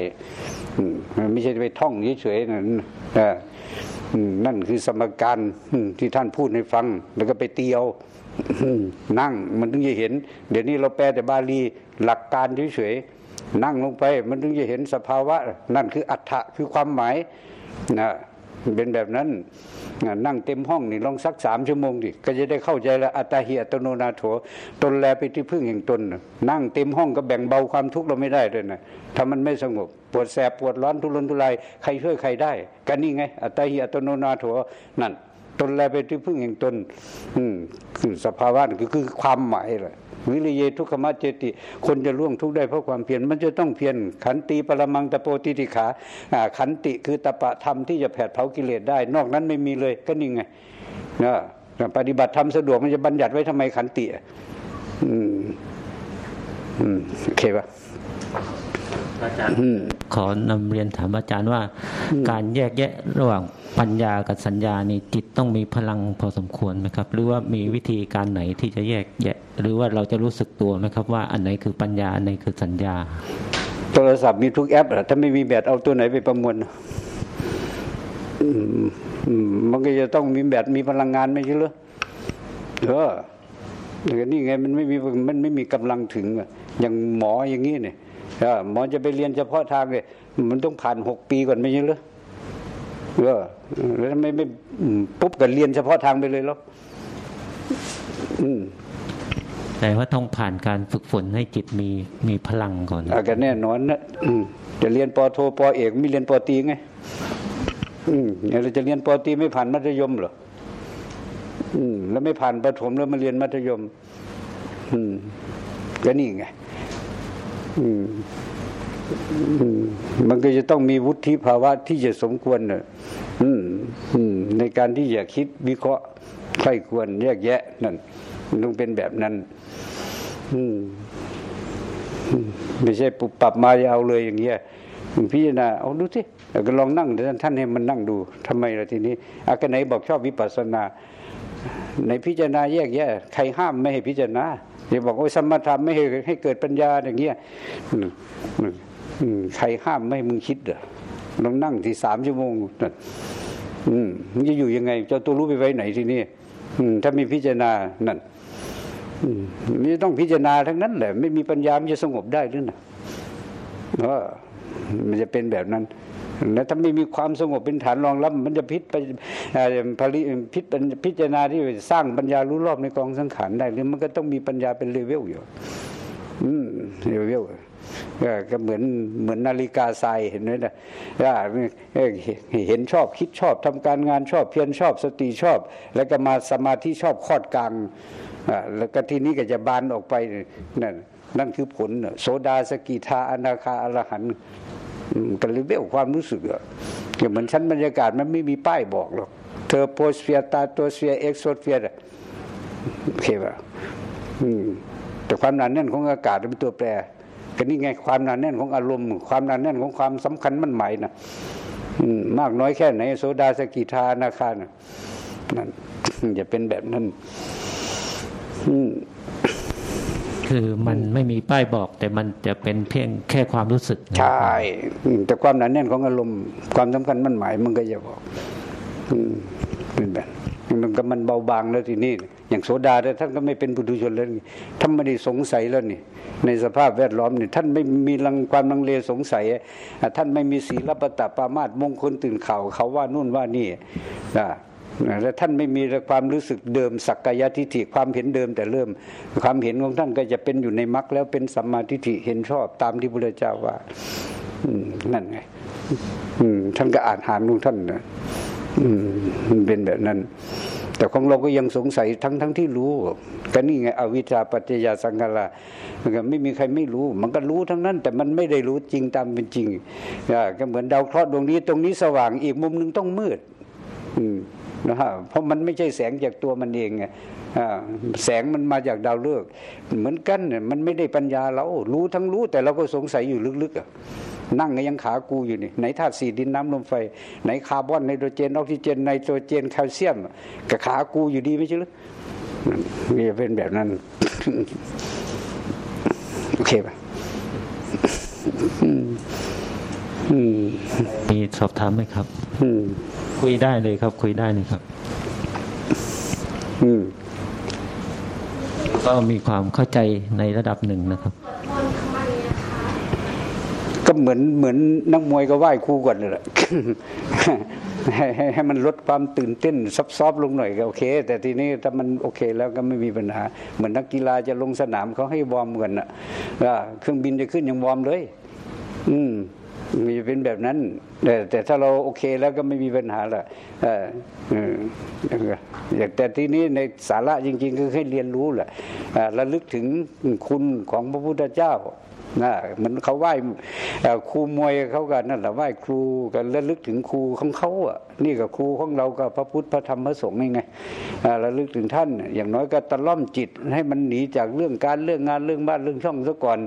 ไม่ใช่ไปท่องเฉยๆนั่นนั่นคือสมการที่ท่านพูดให้ฟัง แล้วก็ไปเตียวนั่งมันถึงจะเห็น เดี๋ยวนี้เราแปลแต่บาลีหลักการเฉยๆนั่งลงไปมันถึงจะเห็นสภาวะ นั่นคืออัฏฐะคือความหมาย นะเป็นแบบนั้นนั่งเต็มห้องนี่ลองสักสามชั่วโมงดิก็จะได้เข้าใจแล้วอัตหิอัตโนนาโถตนแลไปที่พึ่งแห่งตน นั่งเต็มห้องก็แบ่งเบาความทุกข์เราไม่ได้เลยนะถ้ามันไม่สงบปวดแสบปวดร้อนทุรนทุรายใครช่วยใครได้กันนี่ไง อัตหิอัตโนนาโถนั่นตนแลไปที่พึ่งแห่งตนอืมสภาวะคือคือความหมายเลย วิริเยทุกขมัจเจติ คนจะล่วงทุกได้เพราะความเพียรมันจะต้องเพียรขันติปรมังตะโปติติขาขันติคือตปะธรรมที่จะแผดเผากิเลสได้ นอกนั้นไม่มีเลยก็นี่ไงนะปฏิบัติธรรมสะดวกมันจะบัญญัติไว้ทำไมขันติอืมอืมโอเคปะอาจารย์ขอนำเรียนถามอาจารย์ว่า การแยกแยะระหว่าง ปัญญากับสัญญานี่จิตต้องมีพลังพอสมควรไหมครับ หรือว่ามีวิธีการไหนที่จะแยกแยะ หรือว่าเราจะรู้สึกตัวไหมครับ ว่าอันไหนคือปัญญาอันไหนคือสัญญา โทรศัพท์มีทุกแอปถ้าไม่มีแบตเอาตัวไหนไปประมวลมันก็จะต้องมีแบตมีพลังงานไม่ใช่หรือเออนี่ไงมันไม่มีมันไม่มีกำลังถึงอย่างหมออย่างนี้เนี่ยหมอจะไปเรียนเฉพาะทางเลยมันต้องผ่านหกปีก่อนไม่ใช่หรือ เออแล้วไม่ไม่ปุ๊บก็เรียนเฉพาะทางไปเลยหรอแต่ว่าต้องผ่านการฝึกฝนให้จิตมีมีพลังก่อนอาก็แน่นอนนะจะเรียนปโทปเอกไม่เรียนปตีไงอืมเราจะเรียนปตีไม่ผ่านมัธยมเหรออืมแล้วไม่ผ่านประถมแล้วมาเรียนมัธยม อืมก็นี่ไง อืม มันก็จะต้องมีวุฒิภาวะที่จะสมควรเนอะในการที่จะคิดวิเคราะห์ใครควรแยกแยะนั่นต้องเป็นแบบนั้น อืมไม่ใช่ปุบปรับมาจะเอาเลยอย่างเงี้ยพิจารณาเอาดูสิก็ลองนั่งท่านให้มันนั่งดูทำไมล่ะทีนี้อากไหนบอกชอบวิปัสสนา ในพิจารณาแยกแยะใครห้ามไม่ให้พิจารณาอย่าบอกว่าสมถะไม่ให้ให้เกิดปัญญาอย่างเงี้ย ใครห้ามไม่มึงคิดเหรอลองนั่งที่สามชั่วโมงอืมมันจะอยู่ยังไง เจ้าตัวรู้ไปไว้ไหนทีนี้ถ้ามีพิจารณานั่นมันจะต้องพิจารณาทั้งนั้นแหละ ไม่มีปัญญามันจะสงบได้หรือนะเออมันจะเป็นแบบนั้นแล้วถ้าไม่มีความสงบเป็นฐานรองรับมันจะพิษไปผลิพิษพิจารณาที่สร้างปัญญารู้รอบในกองสังขารได้หรือมันก็ต้องมีปัญญาเป็นเลเวลอยู่อืมเลเวล ก็เหมือนเหมือนนาฬิกาทรายเห็นไหมนะเห็นชอบคิดชอบทำการงานชอบเพียรชอบสติชอบ แล้วก็มาสมาธิชอบคอดกลางแล้วก็ทีนี้ก็จะบานออกไปนั่นนั่นคือผลโสดาสกิทาอนาคาอรหันกันเลยเบี้ยวความรู้สึกอะเหมือนชั้นบรรยากาศมันไม่มีป้ายบอกหรอก troposphere stratosphere exosphere โอเคป่ะอืมแต่ความหนาแน่นของอากาศเป็นตัวแปร ก็นี่ไงความหนาแน่นของอารมณ์ ความหนาแน่นของความสำคัญมันหมายนะมากน้อยแค่ไหนโซดาสกิทานาคานะนั่นอย่าเป็นแบบนั้นคือมันไม่มีป้ายบอก แต่มันจะเป็นเพียงแค่ความรู้สึกใช่แต่ความหนาแน่นของอารมณ์ ความสำคัญมันหมายมันก็จะบอกเป็นแบบมันก็มันเบาบางแล้วทีนี้อย่างโสดาท่านก็ไม่เป็นปุถุชนแล้วท่านไม่ได้สงสัยแล้วนี่ ในสภาพแวดล้อมนี่ท่านไม่มีลังความลังเลสงสัย ท่านไม่มีศีลปตะปามาตมงคลตื่นข่าวเขาว่านู่นว่านี่นะและท่านไม่มีความรู้สึกเดิมสักกายทิฏฐิความเห็นเดิมแต่เริ่ม ความเห็นของท่านก็จะเป็นอยู่ในมรรคแล้วเป็นสัมมาทิฏฐิเห็นชอบตามที่พระเจ้าว่านั่นไงท่านก็อ่านหานของท่านนะมันเป็นแบบนั้น แต่ของเราก็ยังสงสัยทั้งทั้งที่รู้ก็นี่ไงอวิชชาปัจจยาสังขารามันก็ไม่มีใครไม่รู้ มันก็รู้ทั้งนั้น แต่มันไม่ได้รู้จริงตามเป็นจริงก็เหมือนดาวเคราะห์ดวงนี้ ตรงนี้สว่างอีกมุมหนึ่งต้องมืด อืมนะฮะเพราะมันไม่ใช่แสงจากตัวมันเองไงแสงมันมาจากดาวฤกษ์เหมือนกันเนี่ยมันไม่ได้ปัญญาเรารู้ทั้งรู้แต่เราก็สงสัยอยู่ลึกๆอะ นั่งยังขากูอยู่นี่ไหนธาตุสี่ดินน้ำลมไฟ ไหนคาร์บอนไนโตรเจนออกซิเจนไนโตรเจนแคลเซียมกับขากูอยู่ดีไม่ใช่หรือนี่เป็นแบบนั้น โอเคป่ะมีสอบถามไหมครับคุยได้เลยครับ คุยได้เลยครับอืมก็มีความเข้าใจในระดับหนึ่งนะครับ ก็เหมือนเหมือนนักมวยก็ไหว้ครูก่อนเลยแหละให้ให้มันลดความตื่นเต้นซับซ้อนลงหน่อยก็โอเค แต่ทีนี้ถ้ามันโอเคแล้วก็ไม่มีปัญหา เหมือนนักกีฬาจะลงสนามเขาให้วอร์มกันนะเครื่องบินจะขึ้นยังวอร์มเลย อืมมันจะเป็นแบบนั้น แต่แต่ถ้าเราโอเคแล้วก็ไม่มีปัญหาละเออแต่ทีนี้ในสาระจริงๆคือให้เรียนรู้แหละระลึกถึงคุณของพระพุทธเจ้า นะมันเขาไหว้ครูมวยเขากันนั่นแหละไหว้ครูกันระลึกถึงครูของเขาอะ นี่กับครูของเราก็พระพุทธพระธรรมพระสงฆ์นี่ไงระลึกถึงท่าน อย่างน้อยก็ตะล่อมจิต ให้มันหนีจากเรื่องการเรื่องงานเรื่องบ้านเรื่องช่องซะก่อน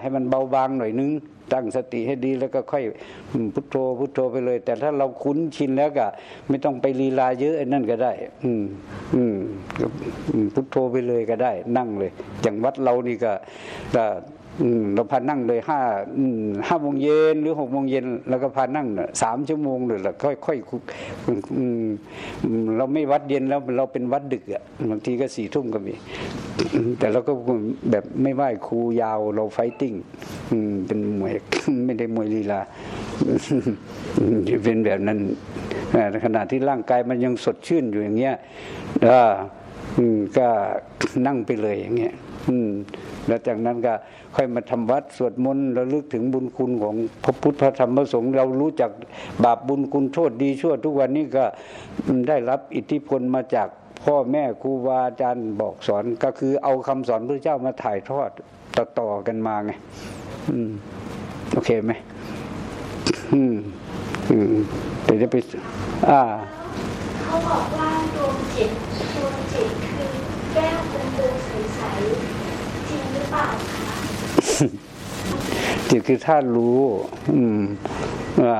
ให้มันเบาบางหน่อยนึงตั้งสติให้ดีแล้วก็ค่อยพุทโธพุทโธไปเลย แต่ถ้าเราคุ้นชินแล้วก็ไม่ต้องไปลีลาเยอะนั่นก็ได้ อืมอืมพุทโธไปเลยก็ได้ นั่งเลย อย่างวัดเรานี่ก็ เราพานั่งเลยห้าห้าโมงเย็นหรือหกโมงเย็นแล้วก็พานั่งสามชั่วโมงเลยแล้วค่อยค่อยเราไม่วัดเย็นแล้วเราเป็นวัดดึกอะบางทีก็สี่ทุ่มก็มี แต่เราก็แบบไม่ไหวครูยาวเราไฟติ้งเป็นมวยไม่ได้มวยลีลาเป็นแบบนั้นขณะที่ร่างกายมันยังสดชื่นอยู่อย่างเงี้ยก็นั่งไปเลยอย่างเงี้ย แล้วจากนั้นก็ค่อยมาทำวัดสวดมนต์ระลึกถึงบุญคุณของพระพุทธพระธรรมพระสงฆ์เรารู้จักบาปบุญคุณโทษดีชั่ว ทุกวันนี้ก็ได้รับอิทธิพลมาจากพ่อแม่ครูบาอาจารย์บอกสอนก็คือเอาคำสอนพระเจ้ามาถ่ายทอดต่อๆกันมาไงอืมโอเคไหมอืมอืมเดี๋ยวจะไปอ่าเขาบอกว่าดวงจิตดวงจิตคือแก้วเป็นดวงใสๆ จิตคือธาตุรู้ อืมว่า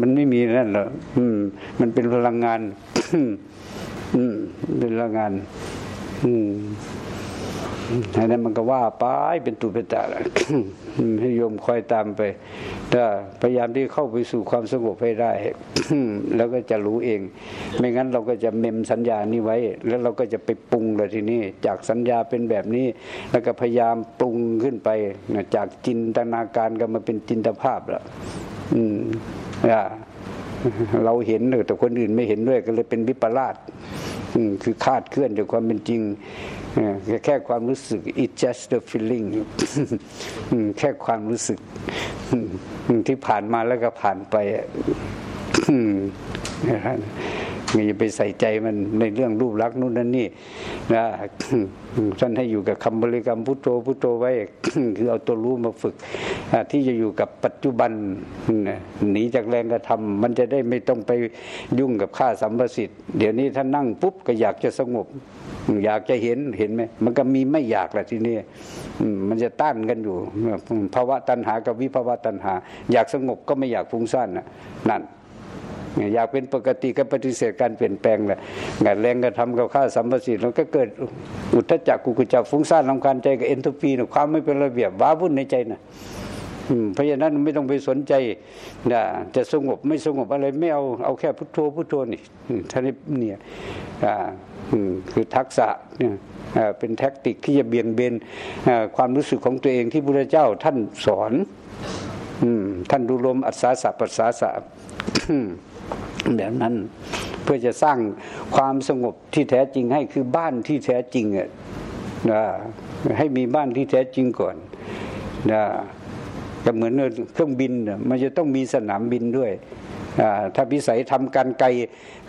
มันไม่มีนั่นหรอกอืม มันเป็นพลังงาน อืมเป็นพลังงาน อืม อันนั้นมันก็ว่าไปเป็นตุเป็นตาให้โยมคอยตามไปถ้าพยายามที่เข้าไปสู่ความสงบให้ได้ แล้วก็จะรู้เอง ไม่งั้นเราก็จะเมมสัญญานี้ไว้ แล้วเราก็จะไปปรุงเลยทีนี้ จากสัญญาเป็นแบบนี้ แล้วก็พยายามปรุงขึ้นไป จากจินตนาการก็มาเป็นจินตภาพแล้วอืมเราเห็นแต่คนอื่นไม่เห็นด้วยก็เลยเป็นวิปลาสคือคาดเคลื่อนจากความเป็นจริง แค่ความรู้สึก it just the feeling แค่ความรู้สึกที่ผ่านมาแล้วก็ผ่านไปอย่าไปใส่ใจมันในเรื่องรูปลักษณ์นู่นนั่นนี่นะท่านให้อยู่กับคำบริกรรมพุทโธพุทโธไว้ คือเอาตัวรู้มาฝึก ที่จะอยู่กับปัจจุบันหนีจากแรงกระทำมันจะได้ไม่ต้องไปยุ่งกับข้าสัมปสิทธิ์เดี๋ยวนี้ท่านนั่งปุ๊บก็อยากจะสงบ อยากจะเห็นเห็นไหมมันก็มีไม่อยากแหละทีนี้มันจะต้านกันอยู่ภาวะตัณหากับวิภาวะตัณหา อยากสงบก็ไม่อยากฟุ้งซ่านนะนั่นอยากเป็นปกติก็ปฏิเสธการเปลี่ยนแปลงแหละงานแรงกระทำกับข้าสัมปสิทธิ์แล้วก็เกิดอุทธจักกุกุจักฟุ้งซ่านลำคาญใจกับเอนโทปีนะความไม่เป็นระเบียบว้าวุ่นในใจนะเพราะฉะนั้นไม่ต้องไปสนใจนะจะสงบไม่สงบอะไรไม่เอาเอาแค่พุทโธพุทโธนี่ท่านี้เนี่ย คือทักษะเนี่ยเป็นแท็กติกที่จะเบี่ยงเบนความรู้สึกของตัวเองที่พระเจ้าท่านสอนท่านดูลมอัศสะปัสสาสะแบบนั้นเพื่อจะสร้างความสงบที่แท้จริงให้คือบ้านที่แท้จริงอะให้มีบ้านที่แท้จริงก่อนนะก็เหมือนเครื่องบินมันจะต้องมีสนามบินด้วยถ้าพิสัยทำการไกล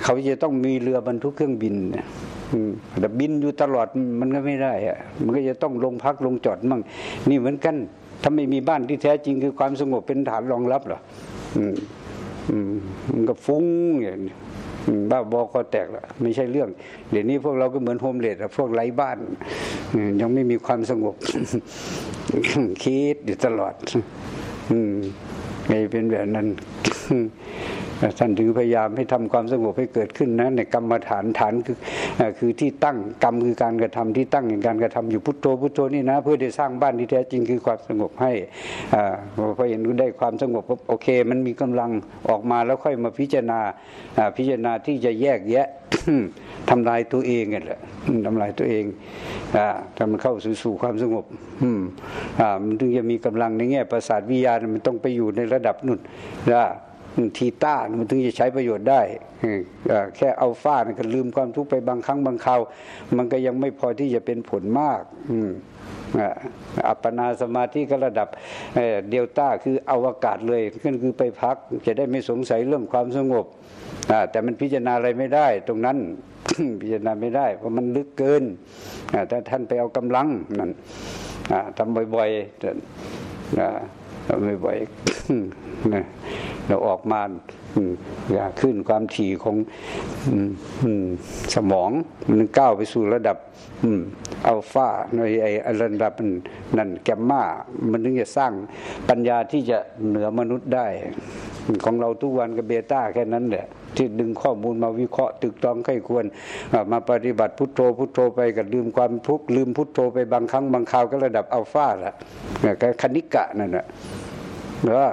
เขาจะต้องมีเรือบรรทุกเครื่องบิน แต่บินอยู่ตลอดมันก็ไม่ได้อะมันก็จะต้องลงพักลงจอดมั่งนี่เหมือนกัน ถ้าไม่มีบ้านที่แท้จริงคือความสงบเป็นฐานรองรับหรอมันก็ฟุ้งอย่างนี้บ้าบอก็แตกละไม่ใช่เรื่อง เดี๋ยวนี้พวกเราก็เหมือนโฮมเลดพวกไร้บ้านยังไม่มีความสงบคิดอยู่ตลอด อืมไงเป็นแบบนั้น ท่านถึงพยายามให้ทำความสงบให้เกิดขึ้นนะในกรรมฐานฐานคือคือที่ตั้งกรรมคือการกระทำที่ตั้งในการกระทำอยู่พุทโธพุทโธนี่นะ เพื่อได้สร้างบ้านที่แท้จริงคือความสงบให้พอเห็นได้ความสงบโอเค มันมีกำลังออกมาแล้วค่อยมาพิจารณาพิจารณาที่จะแยกแยะทำลายตัวเองนี่แหละทำลายตัวเองถ้ามันเข้าสู่สู่ความสงบมันถึงจะมีกำลังในแง่ประสาทวิญญาณมันต้องไปอยู่ในระดับนุ่นนะ ทีต้ามันถึงจะใช้ประโยชน์ได้แค่อัลฟาก็ลืมความทุกข์ไปบางครั้งบางคราวมันก็ยังไม่พอที่จะเป็นผลมากอัปปนาสมาธิก็ระดับเดลต้าคืออวกาศเลยก็คือไปพักจะได้ไม่สงสัยเรื่องความสงบแต่มันพิจารณาอะไรไม่ได้ ตรงนั้นพิจารณาไม่ได้ เพราะมันลึกเกินแต่ท่านไปเอากำลังนั่นทำบ่อยๆ เราไม่ไหวเราออกมาอยากขึ้นความถี่ของสมองมันก้าวไปสู่ระดับอัลฟาในไอ้ระดับนั่นแกมมามันถึงจะสร้างปัญญาที่จะเหนือมนุษย์ได้ ของเราทุกวันกับเบต้าแค่นั้นแหละที่ดึงข้อมูลมาวิเคราะห์ตึกตองไข้ควรมาปฏิบัติพุทโธพุทโธไปกับลืมความทุกข์ลืมพุทโธไปบางครั้งบางคราวก็ระดับอัลฟาละก็คณิกะนั่นแหละว่า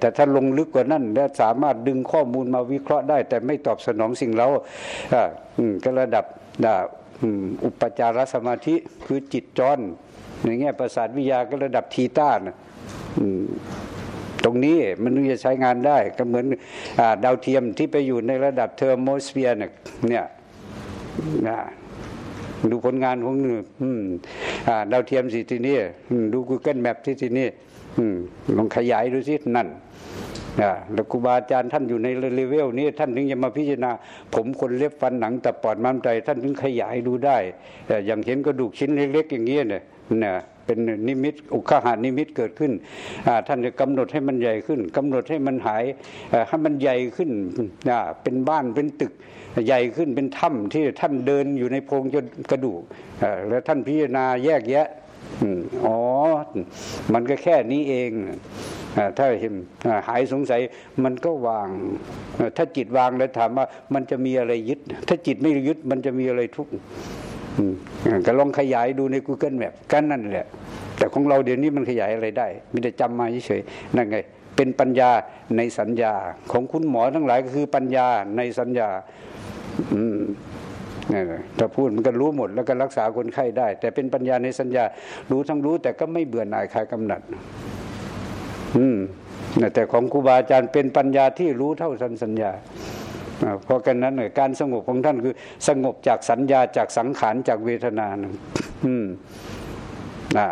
แต่ถ้าลงลึกกว่านั้นและสามารถดึงข้อมูลมาวิเคราะห์ได้ แต่ไม่ตอบสนองสิ่งเราก็ระดับอุปจารสมาธิคือจิตจรในแง่ประสาทวิทยาก็ระดับ theta นะ ตรงนี้มันจะใช้งานได้ก็เหมือนดาวเทียมที่ไปอยู่ในระดับ thermosphere เนี่ยนะดูผลงานของหนึ่งดาวเทียมสิทีนี้ดู Google Map ที่ทีนี้ลองขยายดูสินั่นแล้วครูบาอาจารย์ท่านอยู่ในเลเวลนี้ท่านถึงจะมาพิจารณา ผมคนเล็บฟันหนังตับปอดม้ามใจท่านถึงขยายดูได้ อย่างเห็นกระดูกชิ้นเล็กๆอย่างเงี้ยเนี่ยเนี่ย เป็นนิมิตอุคคหนิมิตเกิดขึ้น ท่านจะกำหนดให้มันใหญ่ขึ้นกำหนดให้มันหายให้มันใหญ่ขึ้นเป็นบ้านเป็นตึกใหญ่ขึ้นเป็นถ้ำที่ท่านเดินอยู่ในโพรงจนกระดูกแล้วท่านพิจารณาแยกแยะอ๋อ มันก็แค่นี้เองถ้าเห็นหายสงสัยมันก็วาง ถ้าจิตวางแล้วถามว่ามันจะมีอะไรยึด ถ้าจิตไม่ยึดมันจะมีอะไรทุกข์ ก็ลองขยายดูใน Google Map กันนั่นแหละ แต่ของเราเดี๋ยวนี้มันขยายอะไรได้มีแต่จำมาเฉยๆนั่นไง เป็นปัญญาในสัญญาของคุณหมอทั้งหลายก็คือปัญญาในสัญญาอืมถ้าพูดมันก็รู้หมดแล้วก็รักษาคนไข้ได้ แต่เป็นปัญญาในสัญญา รู้ทั้งรู้ แต่ก็ไม่เบื่อหน่ายคลายกำหนัด อืมแต่ของครูบาอาจารย์เป็นปัญญาที่รู้เท่าทันสัญญา เพราะกันนั้นการสงบของท่านคือสงบจากสัญญาจากสังขารจากเวทนาอืมนะ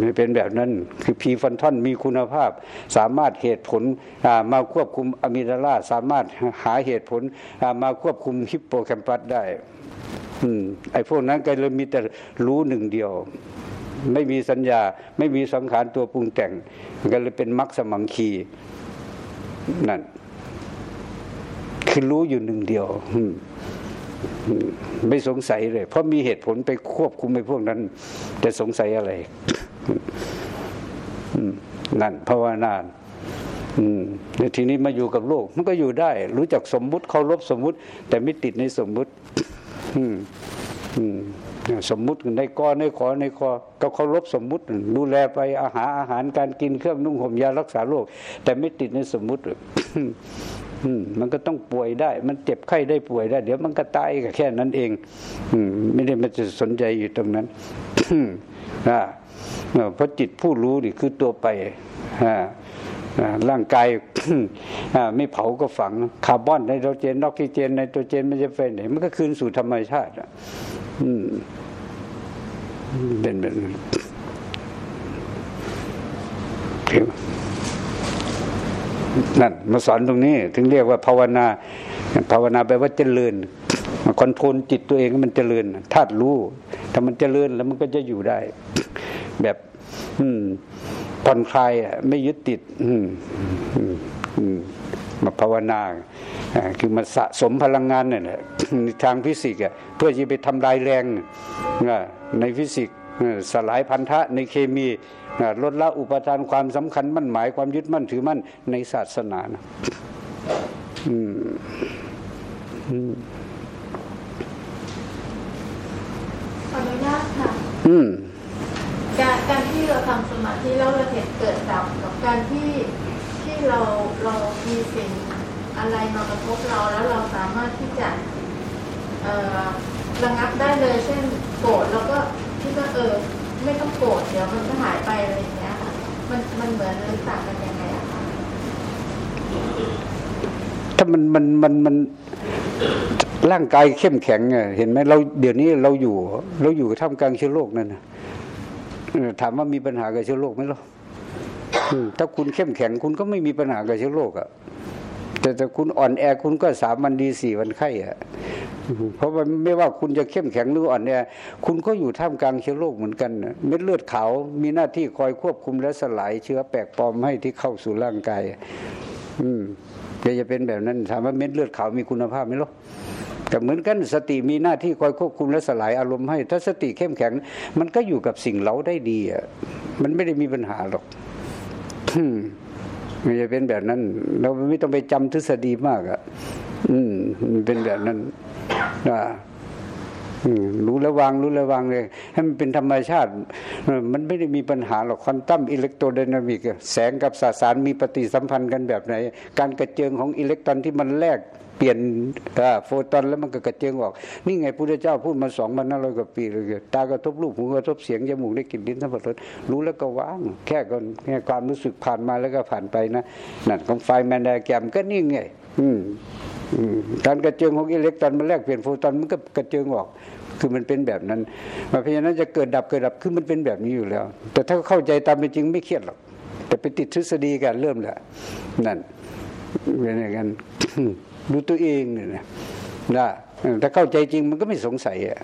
ไม่เป็นแบบนั้นคือพีฟันท่อนมีคุณภาพ สามารถเหตุผลมาควบคุมอะมิดาลาสามารถหาเหตุผลมาควบคุมฮิปโปแคมปัสได้ไอ้พวกนั้นก็เลยมีแต่รู้หนึ่งเดียว ไม่มีสัญญา ไม่มีสังขารตัวปรุงแต่ง ก็เลยเป็นมรรคสมังคีนั่น คือรู้อยู่หนึ่งเดียวไม่สงสัยเลย เพราะมีเหตุผลไปควบคุมไปพวกนั้น จะสงสัยอะไรนั่นภาวนานทีนี้มาอยู่กับโลก มันก็อยู่ได้ รู้จักสมมุติเคารพสมมุติ แต่ไม่ติดในสมมุติสมมุติในก้อในขอในคอก็เคารพสมมุติ ดูแลไปอาหารอาหารการกินเครื่องนุ่งห่มยารักษาโรคแต่ไม่ติดในสมมุติ มันก็ต้องป่วยได้ มันเจ็บไข้ได้ป่วยได้ เดี๋ยวมันก็ตายก็แค่นั้นเองไม่ได้มันจะสนใจอยู่ตรงนั้นเพราะจิตผู้รู้นี่คือตัวไปร่างกายไม่เผาก็ฝังคาร์บอนไนโตรเจนออกซิเจนไนโตรเจนมันจะไปไหนมันก็คืนสู่ธรรมชาติเป็นแบบนั้น นั่นมาสอนตรงนี้ ถึงเรียกว่าภาวนาภาวนาแปลว่าเจริญมาคอนโทรลจิตตัวเองมันเจริญธาตุรู้ถ้ามันเจริญแล้วมันก็จะอยู่ได้ แบบ อืมผ่อนคลายไม่ยึดติด อืมมาภาวนาคือมาสะสมพลังงานนี่แหละทางฟิสิกส์เพื่อจะไปทำลายแรงในฟิสิกส์ สลายพันธะในเคมีลดละอุปทานความสำคัญมั่นหมายความยึดมั่นถือมั่นในศาสนานะขออนุญาตค่ะการการที่เราทำสมาธิแล้วเราเห็นเกิดดับกับการที่ที่เราเรามีสิ่งอะไรมากระทบเราแล้วเราสามารถที่จะระงับได้เลยเช่นโกรธแล้วก็ ที่ว่าเออ ไม่ต้องโกรธเดี๋ยวมันก็หายไปอะไรอย่างเงี้ยค่ะมันมันเหมือนหรือต่างกันยังไงอะคะถ้ามันมันมันมันร่างกายเข้มแข็งเห็นไหมเราเดี๋ยวนี้เราอยู่ เราอยู่ท่ามกลางเชื้อโรคนั่นนะถามว่ามีปัญหากับเชื้อโรคไหมล่ะถ้าคุณเข้มแข็งคุณก็ไม่มีปัญหากับเชื้อโรคอะ แต่แต่คุณอ่อนแอคุณก็สามวันดีสี่วันไข้อะเพราะว่าไม่ว่าคุณจะเข้มแข็งหรืออ่อนแอคุณก็อยู่ท่ามกลางเชื้อโรคเหมือนกัน เม็ดเลือดขาวมีหน้าที่คอยควบคุมและสลายเชื้อแปลกปลอมให้ที่เข้าสู่ร่างกาย อืมจะเป็นแบบนั้นถามว่าเม็ดเลือดขาวมีคุณภาพไหมล่ะแต่เหมือนกันสติมีหน้าที่คอยควบคุมและสลายอารมณ์ให้ ถ้าสติเข้มแข็ง มันก็อยู่กับสิ่งเราได้ดีอะมันไม่ได้มีปัญหาหรอกมั มันจะเป็นแบบนั้น เราไม่ต้องไปจำทฤษฎีมากอะ อืมมันเป็นแบบนั้นนะรู้ระวังรู้ระวังเลยให้มันเป็นธรรมชาติ มันไม่ได้มีปัญหาหรอกควอนตัมอิเล็กโทรไดนามิก แสงกับสสารมีปฏิสัมพันธ์กันแบบไหน การกระเจิงของอิเล็กตรอนที่มันแลก เปลี่ยนโฟตอนแล้วมันก็กระเจิงออก นี่ไงพระเจ้าพูดมาสองพันห้าร้อยกว่าปีเลยตากระทบรูปหูกระทบเสียงจมูกได้กลิ่นลิ้นสัมผัสรสรู้แล้วก็ว่าง แค่ก่อนแค่ความรู้สึกผ่านมาแล้วก็ผ่านไปนะนั่นของไฟแมนดาแกมก็นี่ไงอืมการกระเจิงของอิเล็กตรอนมันแลกเปลี่ยนโฟตอนมันก็กระเจิงออกคือมันเป็นแบบนั้นเพราะฉะนั้นจะเกิดดับเกิดดับคือมันเป็นแบบนี้อยู่แล้ว แต่ถ้าเข้าใจตามเป็นจริงไม่เครียดหรอก แต่ไปติดทฤษฎีกันเริ่มแล้วนั่นเป็นอย่างนั้น ดูตัวเองเนี่ยนะถ้าเข้าใจจริงมันก็ไม่สงสัยอะ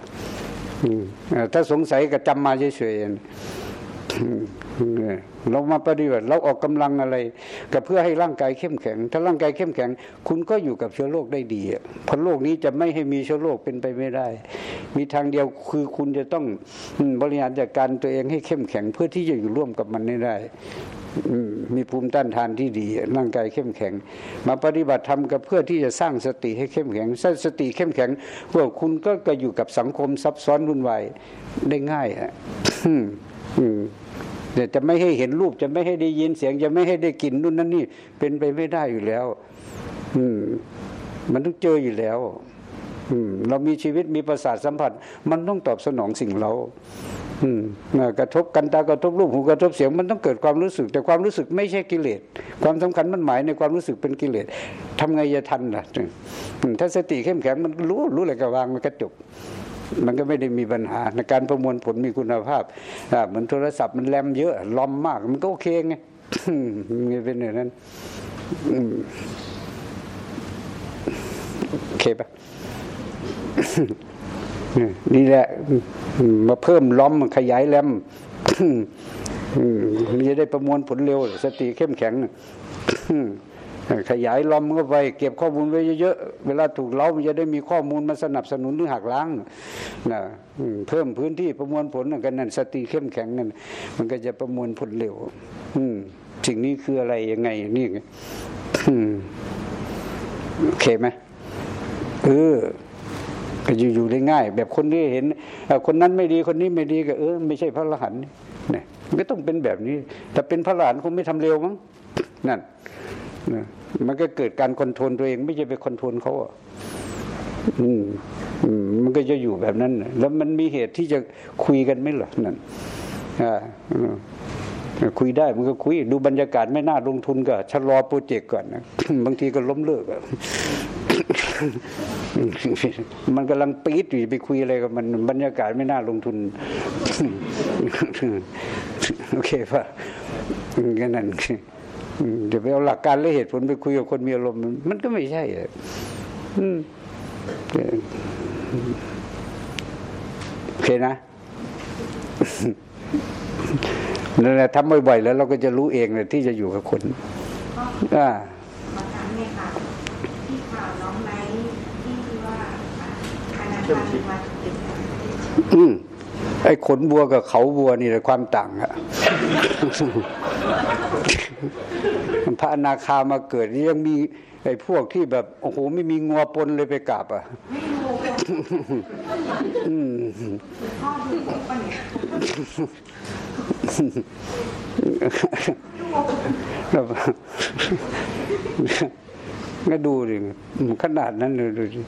ถ้าสงสัยก็จำมาเฉยๆเรามาปฏิบัติเราออกกำลังอะไร ก็เพื่อให้ร่างกายเข้มแข็ง ถ้าร่างกายเข้มแข็ง คุณก็อยู่กับเชื้อโรคได้ดีเพราะโรคนี้จะไม่ให้มีเชื้อโรคเป็นไปไม่ได้ มีทางเดียวคือคุณจะต้องบริหารจัดการตัวเองให้เข้มแข็ง เพื่อที่จะอยู่ร่วมกับมันได้ มีภูมิต้านทานที่ดี ร่างกายเข้มแข็ง มาปฏิบัติธรรมกับเพื่อที่จะสร้างสติให้เข้มแข็งสร้างสติเข้มแข็ง พวกคุณก็ก็อยู่กับสังคมซับซ้อนวุ่นวายได้ง่ายอะแต่จะไม่ให้เห็นรูปจะไม่ให้ได้ยินเสียง จะไม่ให้ได้กลิ่นนู่นนั่นนี่เป็นไปไม่ได้อยู่แล้ว อืม มันต้องเจออยู่แล้ว เรามีชีวิตมีประสาทสัมผัส มันต้องตอบสนองสิ่งเรากระทบกันตากระทบรูปหูกระทบเสียงมันต้องเกิดความรู้สึก แต่ความรู้สึกไม่ใช่กิเลสความสำคัญมันหมายในความรู้สึกเป็นกิเลสทำไงจะทันล่ะถ้าสติเข้มแข็งมันรู้รู้อะไรก็วางมันก็จบมันก็ไม่ได้มีปัญหาในการประมวลผลมีคุณภาพเหมือนโทรศัพท์มันแรมเยอะลอมมาก มันก็โอเคไงมันเป็นอย่างนั้นโอเคปะ นี่แหละ มาเพิ่มล้อมขยายแรมมันจะได้ประมวลผลเร็ว สติเข้มแข็งขยายล้อมเข้าไป เก็บข้อมูลไว้เยอะๆ เวลาถูกเล้ามันจะได้มีข้อมูลมาสนับสนุนหรือหักล้างนะเพิ่มพื้นที่ประมวลผลกันนั่นสติเข้มแข็งนั่นมันก็จะประมวลผลเร็ว อืสิ่งนี้คืออะไรยังไง นี่โอเคไหมเออ็อยู่ๆได้ง่าย แบบคนที่เห็นคนนั้นไม่ดีคนนี้ไม่ดีก็เออไม่ใช่พระอรหันต์เนี่ยมันก็ต้องเป็นแบบนี้แต่เป็นพระอรหันต์คงไม่ทำเร็วมั้งนั่นมันก็เกิดการคอนโทรลตัวเอง ไม่ใช่ไปคอนโทรลเขาอะอืมมันก็จะอยู่แบบนั้นแล้วมันมีเหตุที่จะคุยกันไหมหรอนั่นอ่าคุยได้มันก็คุย ดูบรรยากาศไม่น่าลงทุนก็ชะลอโปรเจกต์ก่อนนะบางทีก็ล้มเลิก มันกำลังปี๊ดอยู่ไปคุยอะไรกับมันบรรยากาศไม่น่าลงทุน โอเคป่ะก็นั่นเดี๋ยวไปเอาหลักการและเหตุผลไปคุยกับคนมีอารมณ์มันก็ไม่ใช่อะโอเคนะนั่นแหละทำบ่อยๆแล้วเราก็จะรู้เองเลยที่จะอยู่กับคนอ่าที่ข่าวน้องไนที่ว่าคณะกรรมการ อืมไอ้ขนบัวกับเขาบัวนี่แหละความต่างอะพระอนาคามาเกิดยังมีไอ้พวกที่แบบโอ้โหไม่มีงัวปนเลยไปกราบอะก็ดูดิขนาดนั้นเลยดูดิ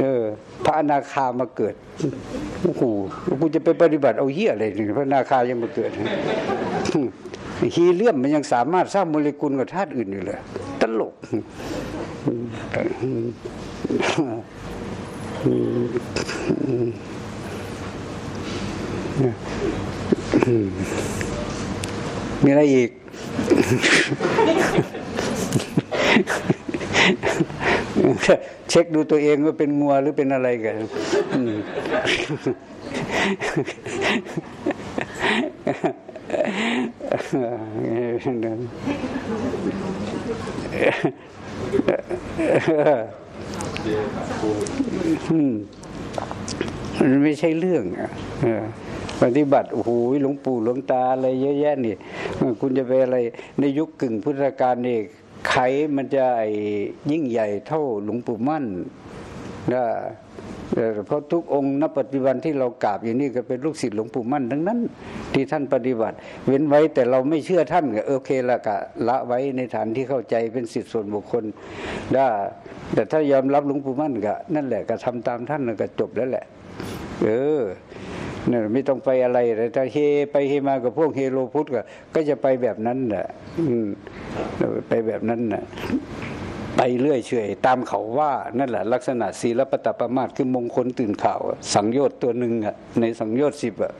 เออ พระอนาคามาเกิดโอ้โหกูจะไปปฏิบัติเอาเหี้ยอะไรหนี่งพระอนาคายังมาเกิดฮีเลียมมันยังสามารถสร้างโมเลกุลกับธาตุอื่นอยู่เลยตลกมีอะไรอีก เช็คดูตัวเองว่าเป็นงัวหรือเป็นอะไรกันมันไม่ใช่เรื่องอะปฏิบัติโอ้โหหลวงปู่หลวงตาอะไรเยอะแยะนี่คุณจะไปอะไรในยุคกึ่งพุทธกาลนี่ ไขมันจะยิ่งใหญ่เท่าหลวงปู่มั่นนะเพราะทุกองค์นับปฏิบัติที่เรากราบอย่างนี้ก็เป็นลูกศิษย์หลวงปู่มั่นทั้งนั้น ที่ท่านปฏิบัติ เว้นไว้แต่เราไม่เชื่อท่านก็โอเคละกะละไว้ในฐานที่เข้าใจเป็นสิทธิส่วนบุคคลได้แต่ถ้ายอมรับหลวงปู่มั่นก็นั่นแหละก็ทำตามท่านก็จบแล้วแหละ เออ เนี่ยไม่ต้องไปอะไรแต่ถ้าเฮไปเฮมากับพวกเฮโลพุทธก็ก็จะไปแบบนั้นแหละไปแบบนั้นน่ะไปเรื่อยเฉยตามเขาว่านั่นแหละ ลักษณะศีลปตประมาทคือมงคลตื่นข่าว สังโยชน์ตัวหนึ่งอะในสังโยชน์สิบอะ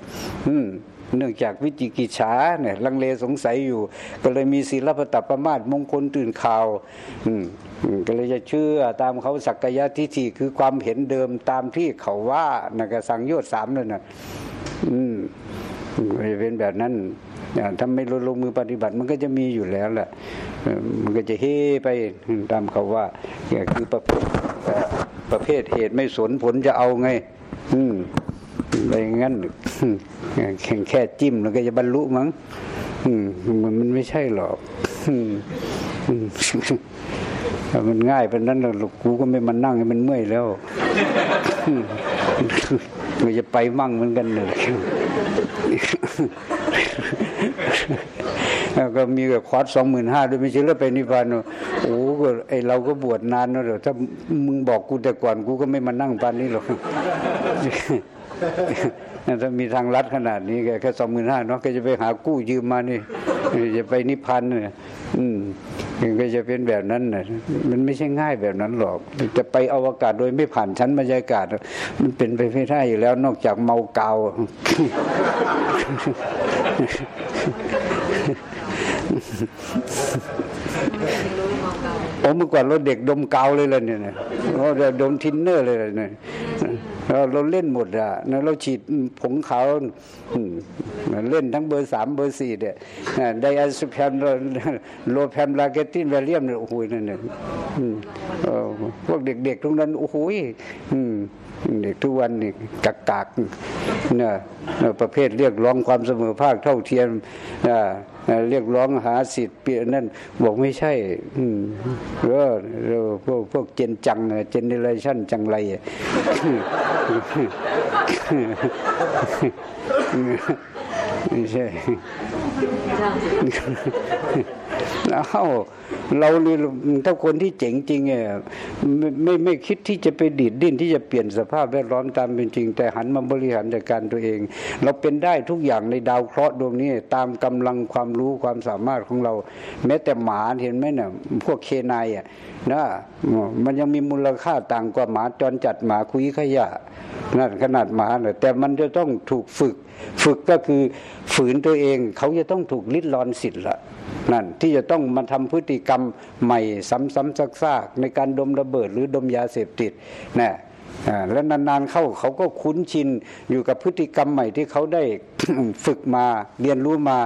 เนื่องจากวิจิกิจฉาเนี่ยลังเลสงสัยอยู่ ก็เลยมีศีลปตประมาทมงคลตื่นข่าว อืม ก็เลยจะเชื่อตามเขาสักยะทิฏฐิคือความเห็นเดิมตามที่เขาว่านะกสังโยชน์สามเลยนะอืมเป็นแบบนั้นถ้าไม่ลงมือปฏิบัติมันก็จะมีอยู่แล้วแหละ มันก็จะเฮไปตามเขาว่าคือประเภทประเภทเหตุไม่สนผลจะเอาไง อืมอะไรงั้นแข่งแค่จิ้มแล้วก็จะบรรลุมั้งมันมันไม่ใช่หรอก มันง่ายเป็นนั้นแล้วกูก็ไม่มานั่งให้มันเมื่อยแล้วมันจะไปมั่งเหมือนกันเลยก็มีกับคอร์สสองหมื่นห้าด้วยไม่ใช่แล้วไปนิพพานโอ้ก็ไอเราก็บวชนานนะเดี๋ยวถ้ามึงบอกกูแต่ก่อนกูก็ไม่มานั่งปานนี้หรอก ถ้ามีทางลัดขนาดนี้แค่สองหมื่นห้าเนาะก็จะไปหากู้ยืมมานี่จะไปนิพพานเนี่ยอืมก็จะเป็นแบบนั้นนะมันไม่ใช่ง่ายแบบนั้นหรอก จะไปอวกาศโดยไม่ผ่านชั้นบรรยากาศ มันเป็นไปไม่ได้อยู่แล้ว นอกจากเมากา โอ้เมื่อก่อนเราเด็กดมกาวเลยเลยเนี่ยเราดมทินเนอร์เลยเนี่ยเราเราเล่นหมดอะเราฉีดผงขาวเล่นทั้งเบอร์สามเบอร์สี่เนี่ยไดอัลซูแพมโลแพมลาเกตินแวเลียมเนี่ยโอ้โหนั่นเนี่ยพวกเด็กๆตรงนั้นโอ้โห เด็กทุกวันนี่กักกักเนี่ยประเภทเรียกร้องความเสมอภาคเท่าเทียมเรียกร้องหาสิทธิ์เปลี่ยนนั่นบอกไม่ใช่เออพวกพวกเจนจังเจนเนเรชั่นจังไรไม่ใช่ เอาเราถ้าคนที่เจ๋งจริงเนี่ยไม่ไม่ไม่คิดที่จะไปดิดดิ้นที่จะเปลี่ยนสภาพแวดล้อมตามเป็นจริง แต่หันมาบริหารจัดการตัวเอง เราเป็นได้ทุกอย่างในดาวเคราะห์ดวงนี้ตามกำลังความรู้ความสามารถของเรา แม้แต่หมาเห็นไหมเนี่ยพวกเคนายอะนะมันยังมีมูลค่าต่างกว่าหมาจรจัดหมาคุยขยะนั่นขนาดหมาเนี่ยแต่มันจะต้องถูกฝึก ฝึกก็คือฝืนตัวเอง เขาจะต้องถูกลิดรอนสิทธิ์ละ นั่นที่จะต้องมาทำพฤติกรรมใหม่ซ้ำๆซากๆในการดมระเบิดหรือดมยาเสพติดนะแล้วนานๆเข้าเขาก็คุ้นชินอยู่กับพฤติกรรมใหม่ที่เขาได้ฝึกมาเรียนรู้มา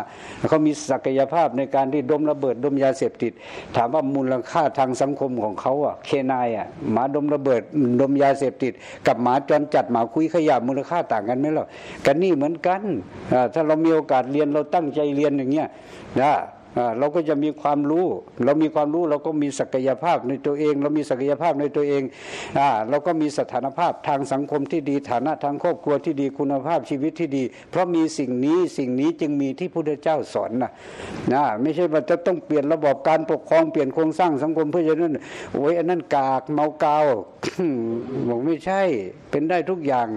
เขามีศักยภาพในการที่ดมระเบิดดมยาเสพติด ถามว่ามูลค่าทางสังคมของเขาอะเคนายอะหมาดมระเบิดดมยาเสพติด กับหมาจรจัดหมาคุยขยะมูลค่าต่างกันไหมล่ะกันนี่เหมือนกันถ้าเรามีโอกาสเรียนเราตั้งใจเรียนอย่างเงี้ยนะ เราก็จะมีความรู้ เรามีความรู้เราก็มีศักยภาพในตัวเอง เรามีศักยภาพในตัวเองเราก็มีสถานภาพทางสังคมที่ดีฐานะทางครอบครัวที่ดีคุณภาพชีวิตที่ดี เพราะมีสิ่งนี้สิ่งนี้จึงมีที่พระพุทธเจ้าสอนนะนะไม่ใช่ว่าจะต้องเปลี่ยนระบบการปกครองเปลี่ยนโครงสร้างสังคมเพื่อจะนั่นโอ้ยอันนั้นกากเมากาวบอกไม่ใช่เป็นได้ทุกอย่าง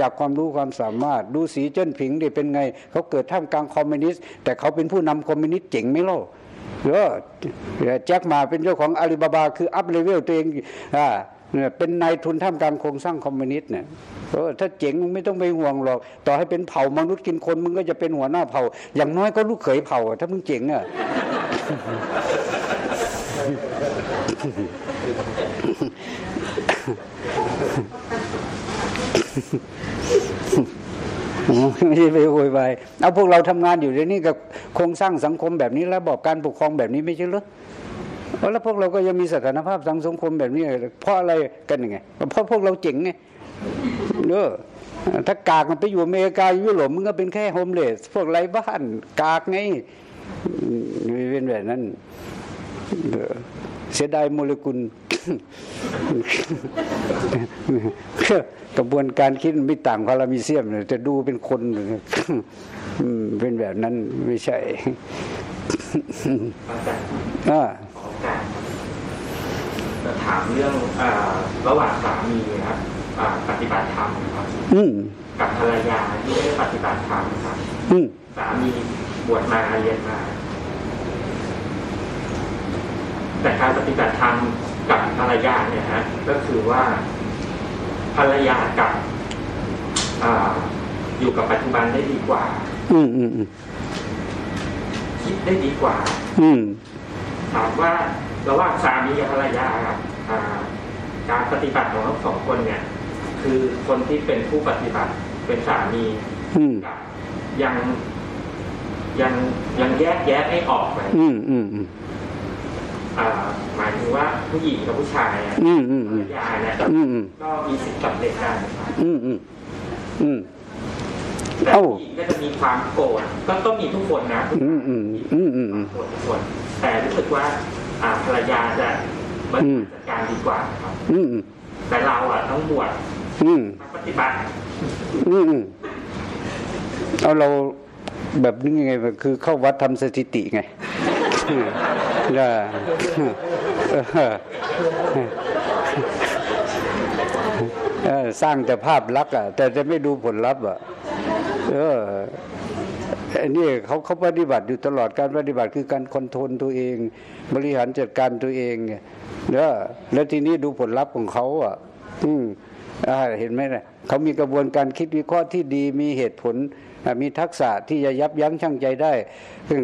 จากความรู้ความสามารถดูสีจิ้นผิงดิเป็นไงเขาเกิดท่ามกลางคอมมิวนิสต์แต่เขาเป็นผู้นำคอมมิวนิสต์เจ๋งไหมล่ะเออแจ็ค หม่าเป็นเจ้าของอาลีบาบา คือ up level ตัวเองอ่าเป็นนายทุนท่ามกลางโครงสร้างคอมมิวนิสต์เนี่ยเออถ้าเจ๋งมึงไม่ต้องไปห่วงหรอก ต่อให้เป็นเผ่ามนุษย์กินคนมึงก็จะเป็นหัวหน้าเผ่า อย่างน้อยก็ลูกเขยเผ่า ถ้ามึงเจ๋งอะ ไม่ใช่ไปโวยวายเอาพวกเราทำงานอยู่ในนี้กับโครงสร้างสังคมแบบนี้แล้วบอกการปกครองแบบนี้ไม่ใช่หรือแล้วพวกเราก็ยังมีสถานภาพสังคมแบบนี้เพราะอะไรกันยังไงเพราะพวกเราเจ๋งไงเนอถ้ากากมันไปอยู่อเมริกายุโรปมึงก็เป็นแค่โฮมเลสพวกไรบ้านกากไงเป็นแบบนั้นเสียดายโมเลกุล กระบวนการคิดไม่ต่างพารามิเซียมเลยจะดูเป็นคนเป็นแบบนั้นไม่ใช่อ่าจะถามเรื่องอระหว่างสามีนะครับปฏิบัติธรรมครับกับภรรยาที่ไม่ได้ปฏิบัติธรรมครับสามีบวชมาเรียนมา แต่การปฏิบัติธรรม กับภรรยาเนี่ยฮะก็คือว่าภรรยากับออยู่กับปัจจุบันได้ดีกว่า อืมอืมคิดได้ดีกว่า อืมถามว่าระหว่างสามีกับภรรยาครับการปฏิบัติของทั้งสองคนเนี่ย คือคนที่เป็นผู้ปฏิบัติเป็นสามีกับยังยังยังแยกแยะไม่ออกเลยอืมอืมอืม หมายถึงว่าผู้หญิงกับผู้ชายภรรยาเนี่ยก็มีสิทธิ์กับเด็กได้อืมอืมอืมแต่ผู้หญิงก็จะมีความโกรธก็ต้องมีทุกคนนะอืมอืมอืมอืมโกรธทุกคน แต่รู้สึกว่าภรรยาจะมันจัดการดีกว่าครับแต่เราอะต้องบวชปฏิบัติ อืมเอาเราแบบนี้ไงคือเข้าวัดทำสถิติไง สร้างแต่ภาพลักษณ์อะ แต่จะไม่ดูผลลัพธ์อะ เอออันนี้เขาเขาปฏิบัติอยู่ตลอดการปฏิบัติคือการคอนโทรลตัวเอง บริหารจัดการตัวเองเนี่ยแล้วทีนี้ดูผลลัพธ์ของเขาอะ อืมเห็นไหมเนี่ยเขามีกระบวนการคิดวิเคราะห์ที่ดีมีเหตุผล มีทักษะที่จะยับยั้งชั่งใจได้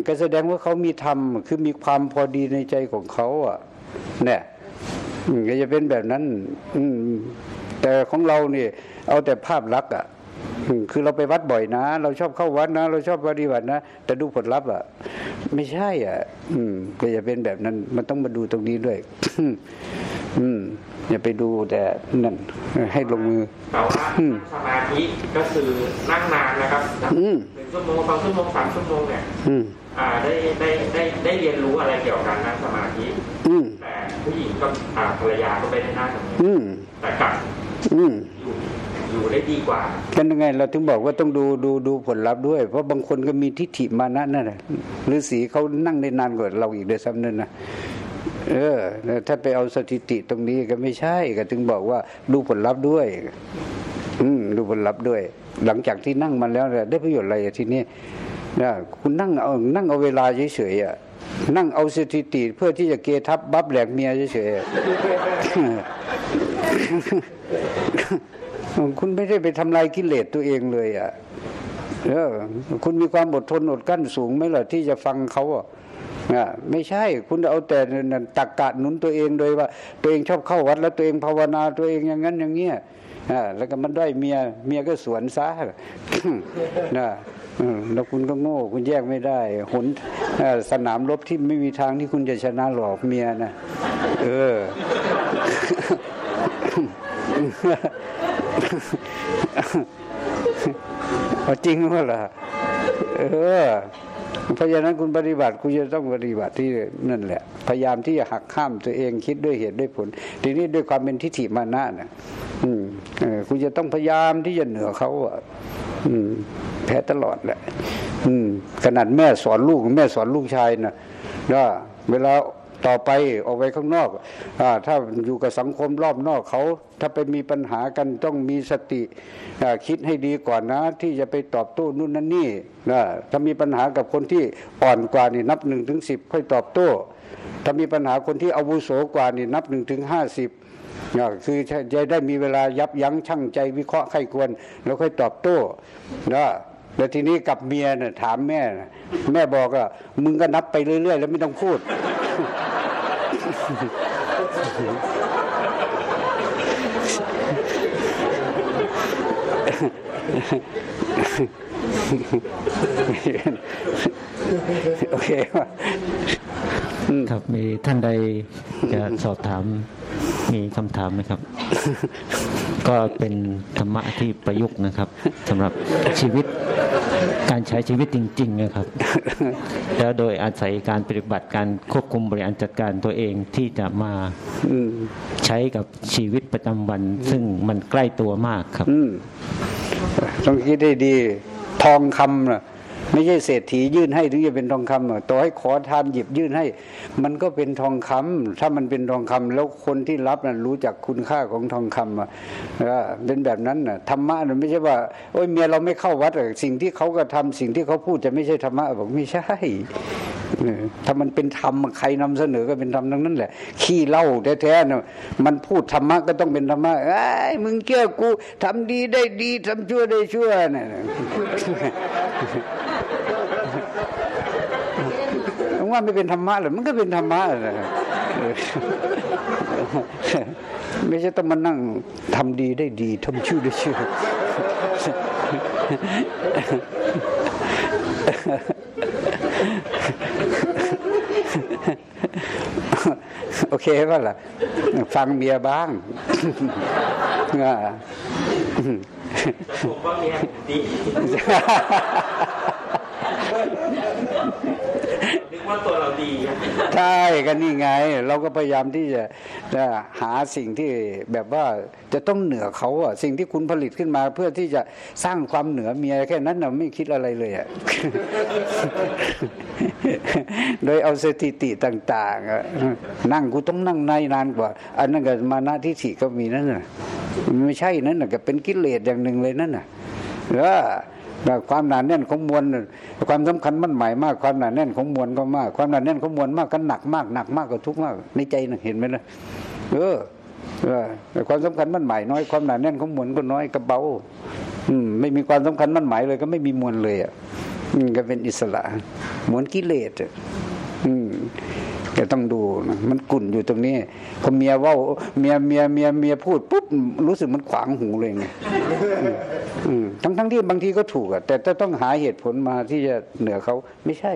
ก็แสดงว่าเขามีธรรมคือมีความพอดีในใจของเขาอะเนี่ยก็จะเป็นแบบนั้นอืแต่ของเราเนี่ยเอาแต่ภาพลักษณ์อะคือเราไปวัดบ่อยนะ เราชอบเข้าวัดนะ เราชอบปฏิบัตินะ แต่ดูผลลัพธ์อะ ไม่ใช่อะ อืมก็จะเป็นแบบนั้น มันต้องมาดูตรงนี้ด้วย อืม อย่าไปดูแต่นั่นให้ลงมือแต่ว่าสมาธิก็คือนั่งนานนะครับหนึ่งชั่วโมงสองชั่วโมงสามชั่วโมงเนี่ยอ่าได้ได้ได้ได้เรียนรู้อะไรเกี่ยวกับการนั่งสมาธิแต่ผู้หญิงก็อ่าภรรยาก็ไปได้นั่งตรงนี้แต่กลับอยู่อยู่ได้ดีกว่ากันยังไงเราถึงบอกว่าต้องดูดูดูผลลัพธ์ด้วย เพราะบางคนก็มีทิฏฐิมานะนั่นแหละฤาษีเขานั่งได้นานกว่าเราอีกเดยซ้ำนั่นนะ เออถ้าไปเอาสถิติตรงนี้ก็ไม่ใช่ ก็ถึงบอกว่าดูผลลัพธ์ด้วย อืมดูผลลัพธ์ด้วย หลังจากที่นั่งมาแล้วได้ประโยชน์อะไรทีนี้นะคุณนั่งเอานั่งเอาเวลาเฉยๆอะนั่งเอาสถิติเพื่อที่จะเกทับบับแหลกเมียเฉยๆคุณไม่ได้ไปทำลายกิเลสตัวเองเลยอะเออคุณมีความอดทนอดกั้นสูงไหมล่ะที่จะฟังเขาอะ ไม่ใช่คุณเอาแต่ตักกะหนุนตัวเองโดยว่า ตัวเองชอบเข้าวัดแล้วตัวเองภาวนาตัวเองอย่างนั้นอย่างเงี้ยแล้วก็มันได้เมียเมียก็สวนซะนะแล้วคุณก็โง่ คุณแยกไม่ได้หนสนามรบที่ไม่มีทางที่คุณจะชนะหลอกเมียนะเออจริงว่าล่ะเออ เพราะฉะนั้นคุณปฏิบัติคุณจะต้องปฏิบัติที่นั่นแหละ พยายามที่จะหักข้ามตัวเองคิดด้วยเหตุด้วยผล ทีนี้ด้วยความเป็นทิฏฐิมานะเนี่ยอืมเออคุณจะต้องพยายามที่จะเหนือเขาอะอืม แพ้ตลอดแหละ อืม ขนาดแม่สอนลูกแม่สอนลูกชายนะว่าเวลา ต่อไปออกไปข้างนอกอถ้าอยู่กับสังคมรอบนอกเขา ถ้าไปมีปัญหากันต้องมีสติคิดให้ดีก่อนนะ ที่จะไปตอบโต้นู่นนั่นนี่นะถ้ามีปัญหากับคนที่อ่อนกว่านี่นับหนึ่งถึงสิบค่อยตอบโต้ ถ้ามีปัญหาคนที่อาวุโสกว่านี่นับหนึ่งถึงห้าสิบคือจะได้มีเวลายับยั้งชั่งใจวิเคราะห์ไข้ควร แล้วค่อยตอบโต้นะ แล้วทีนี้กับเมียเนี่ยถามแม่แม่บอกว่ามึงก็นับไปเรื่อย ๆ แล้วไม่ต้องพูด โอเค ครับมีท่านใดจะสอบถามมีคำถามไหมครับ ก็เป็นธรรมะที่ประยุกต์นะครับสำหรับชีวิตการใช้ชีวิตจริง ๆ นะครับ แล้วโดยอาศัยการปฏิบัติการควบคุมบริหารจัดการตัวเองที่จะมาใช้กับชีวิตประจำวัน ซึ่งมันใกล้ตัวมากครับต้องคิดได้ดี ทองคำนะ ไม่ใช่เศรษฐียื่นให้ถึงจะเป็นทองคำต่อให้ขอทานหยิบยื่นให้ มันก็เป็นทองคำถ้ามันเป็นทองคำแล้วคนที่รับนะ่ะรู้จักคุณค่าของทองคำอะเป็นแบบนั้นน่ะธรรมะน่ะไม่ใช่ว่าโอ้ยเมียเราไม่เข้าวัดสิ่งที่เขาก็ทำสิ่งที่เขาพูดจะไม่ใช่ธรรมะบอกไม่ใช่ถ้ามันเป็นธรรมใครนำเสนอก็เป็นธรรมทั้งนั้นแหละ ขี้เล่าแท้ๆเนาะมันพูดธรรมะก็ต้องเป็นธรรมะไอ้มึงเชื่อกูทำดีได้ดีทำชั่วได้ชั่วเนี่ย ว่าไม่เป็นธรรมะหรอมันก็เป็นธรรมะเลยไม่ใช่ต้องมานั่งทำดีได้ดีทำชั่วได้ชั่วโอเคป่ะล่ะ ฟังเมียบ้างผมว่าเมียดี ว่าตัวเราดีใช่กันนี่ไง เราก็พยายามที่จะจะหาสิ่งที่แบบว่าจะต้องเหนือเขาอะสิ่งที่คุณผลิตขึ้นมาเพื่อที่จะสร้างความเหนือเมียแค่นั้นเราไม่คิดอะไรเลยอะโดยเอาสถิติต่างๆนั่งกูต้องนั่งในนานกว่า อันนั้นก็มานาทิฐิก็มีนั่นน่ะไม่ใช่นั่นน่ะก็เป็นกิเลสอย่างหนึ่งเลยนั่นน่ะเออ ความหนาแน่นของมวลความสำคัญมันหมายมากความหนาแน่นของมวลก็มาก ความหนาแน่นของมวลมากก็หนักมากหนักมากก็ทุกมาก ในใจนะเห็นไหมล่ะเออความสำคัญมันหมายน้อยความหนาแน่นของมวลก็น้อยก็เบาอืมไม่มีความสำคัญมันหมายเลย ก็ไม่มีมวลเลยอะก็เป็นอิสระเหมือนกิเลสอืม แกต้องดูนะมันกุ่นอยู่ตรงนี้พอเมียว่าเมียเมียเมียเมียพูดปุ๊บรู้สึกมันขวางหูเลยไงทั้งทั้งที่บางทีก็ถูกอะแต่ต้องหาเหตุผลมาที่จะเหนือเขาไม่ใช่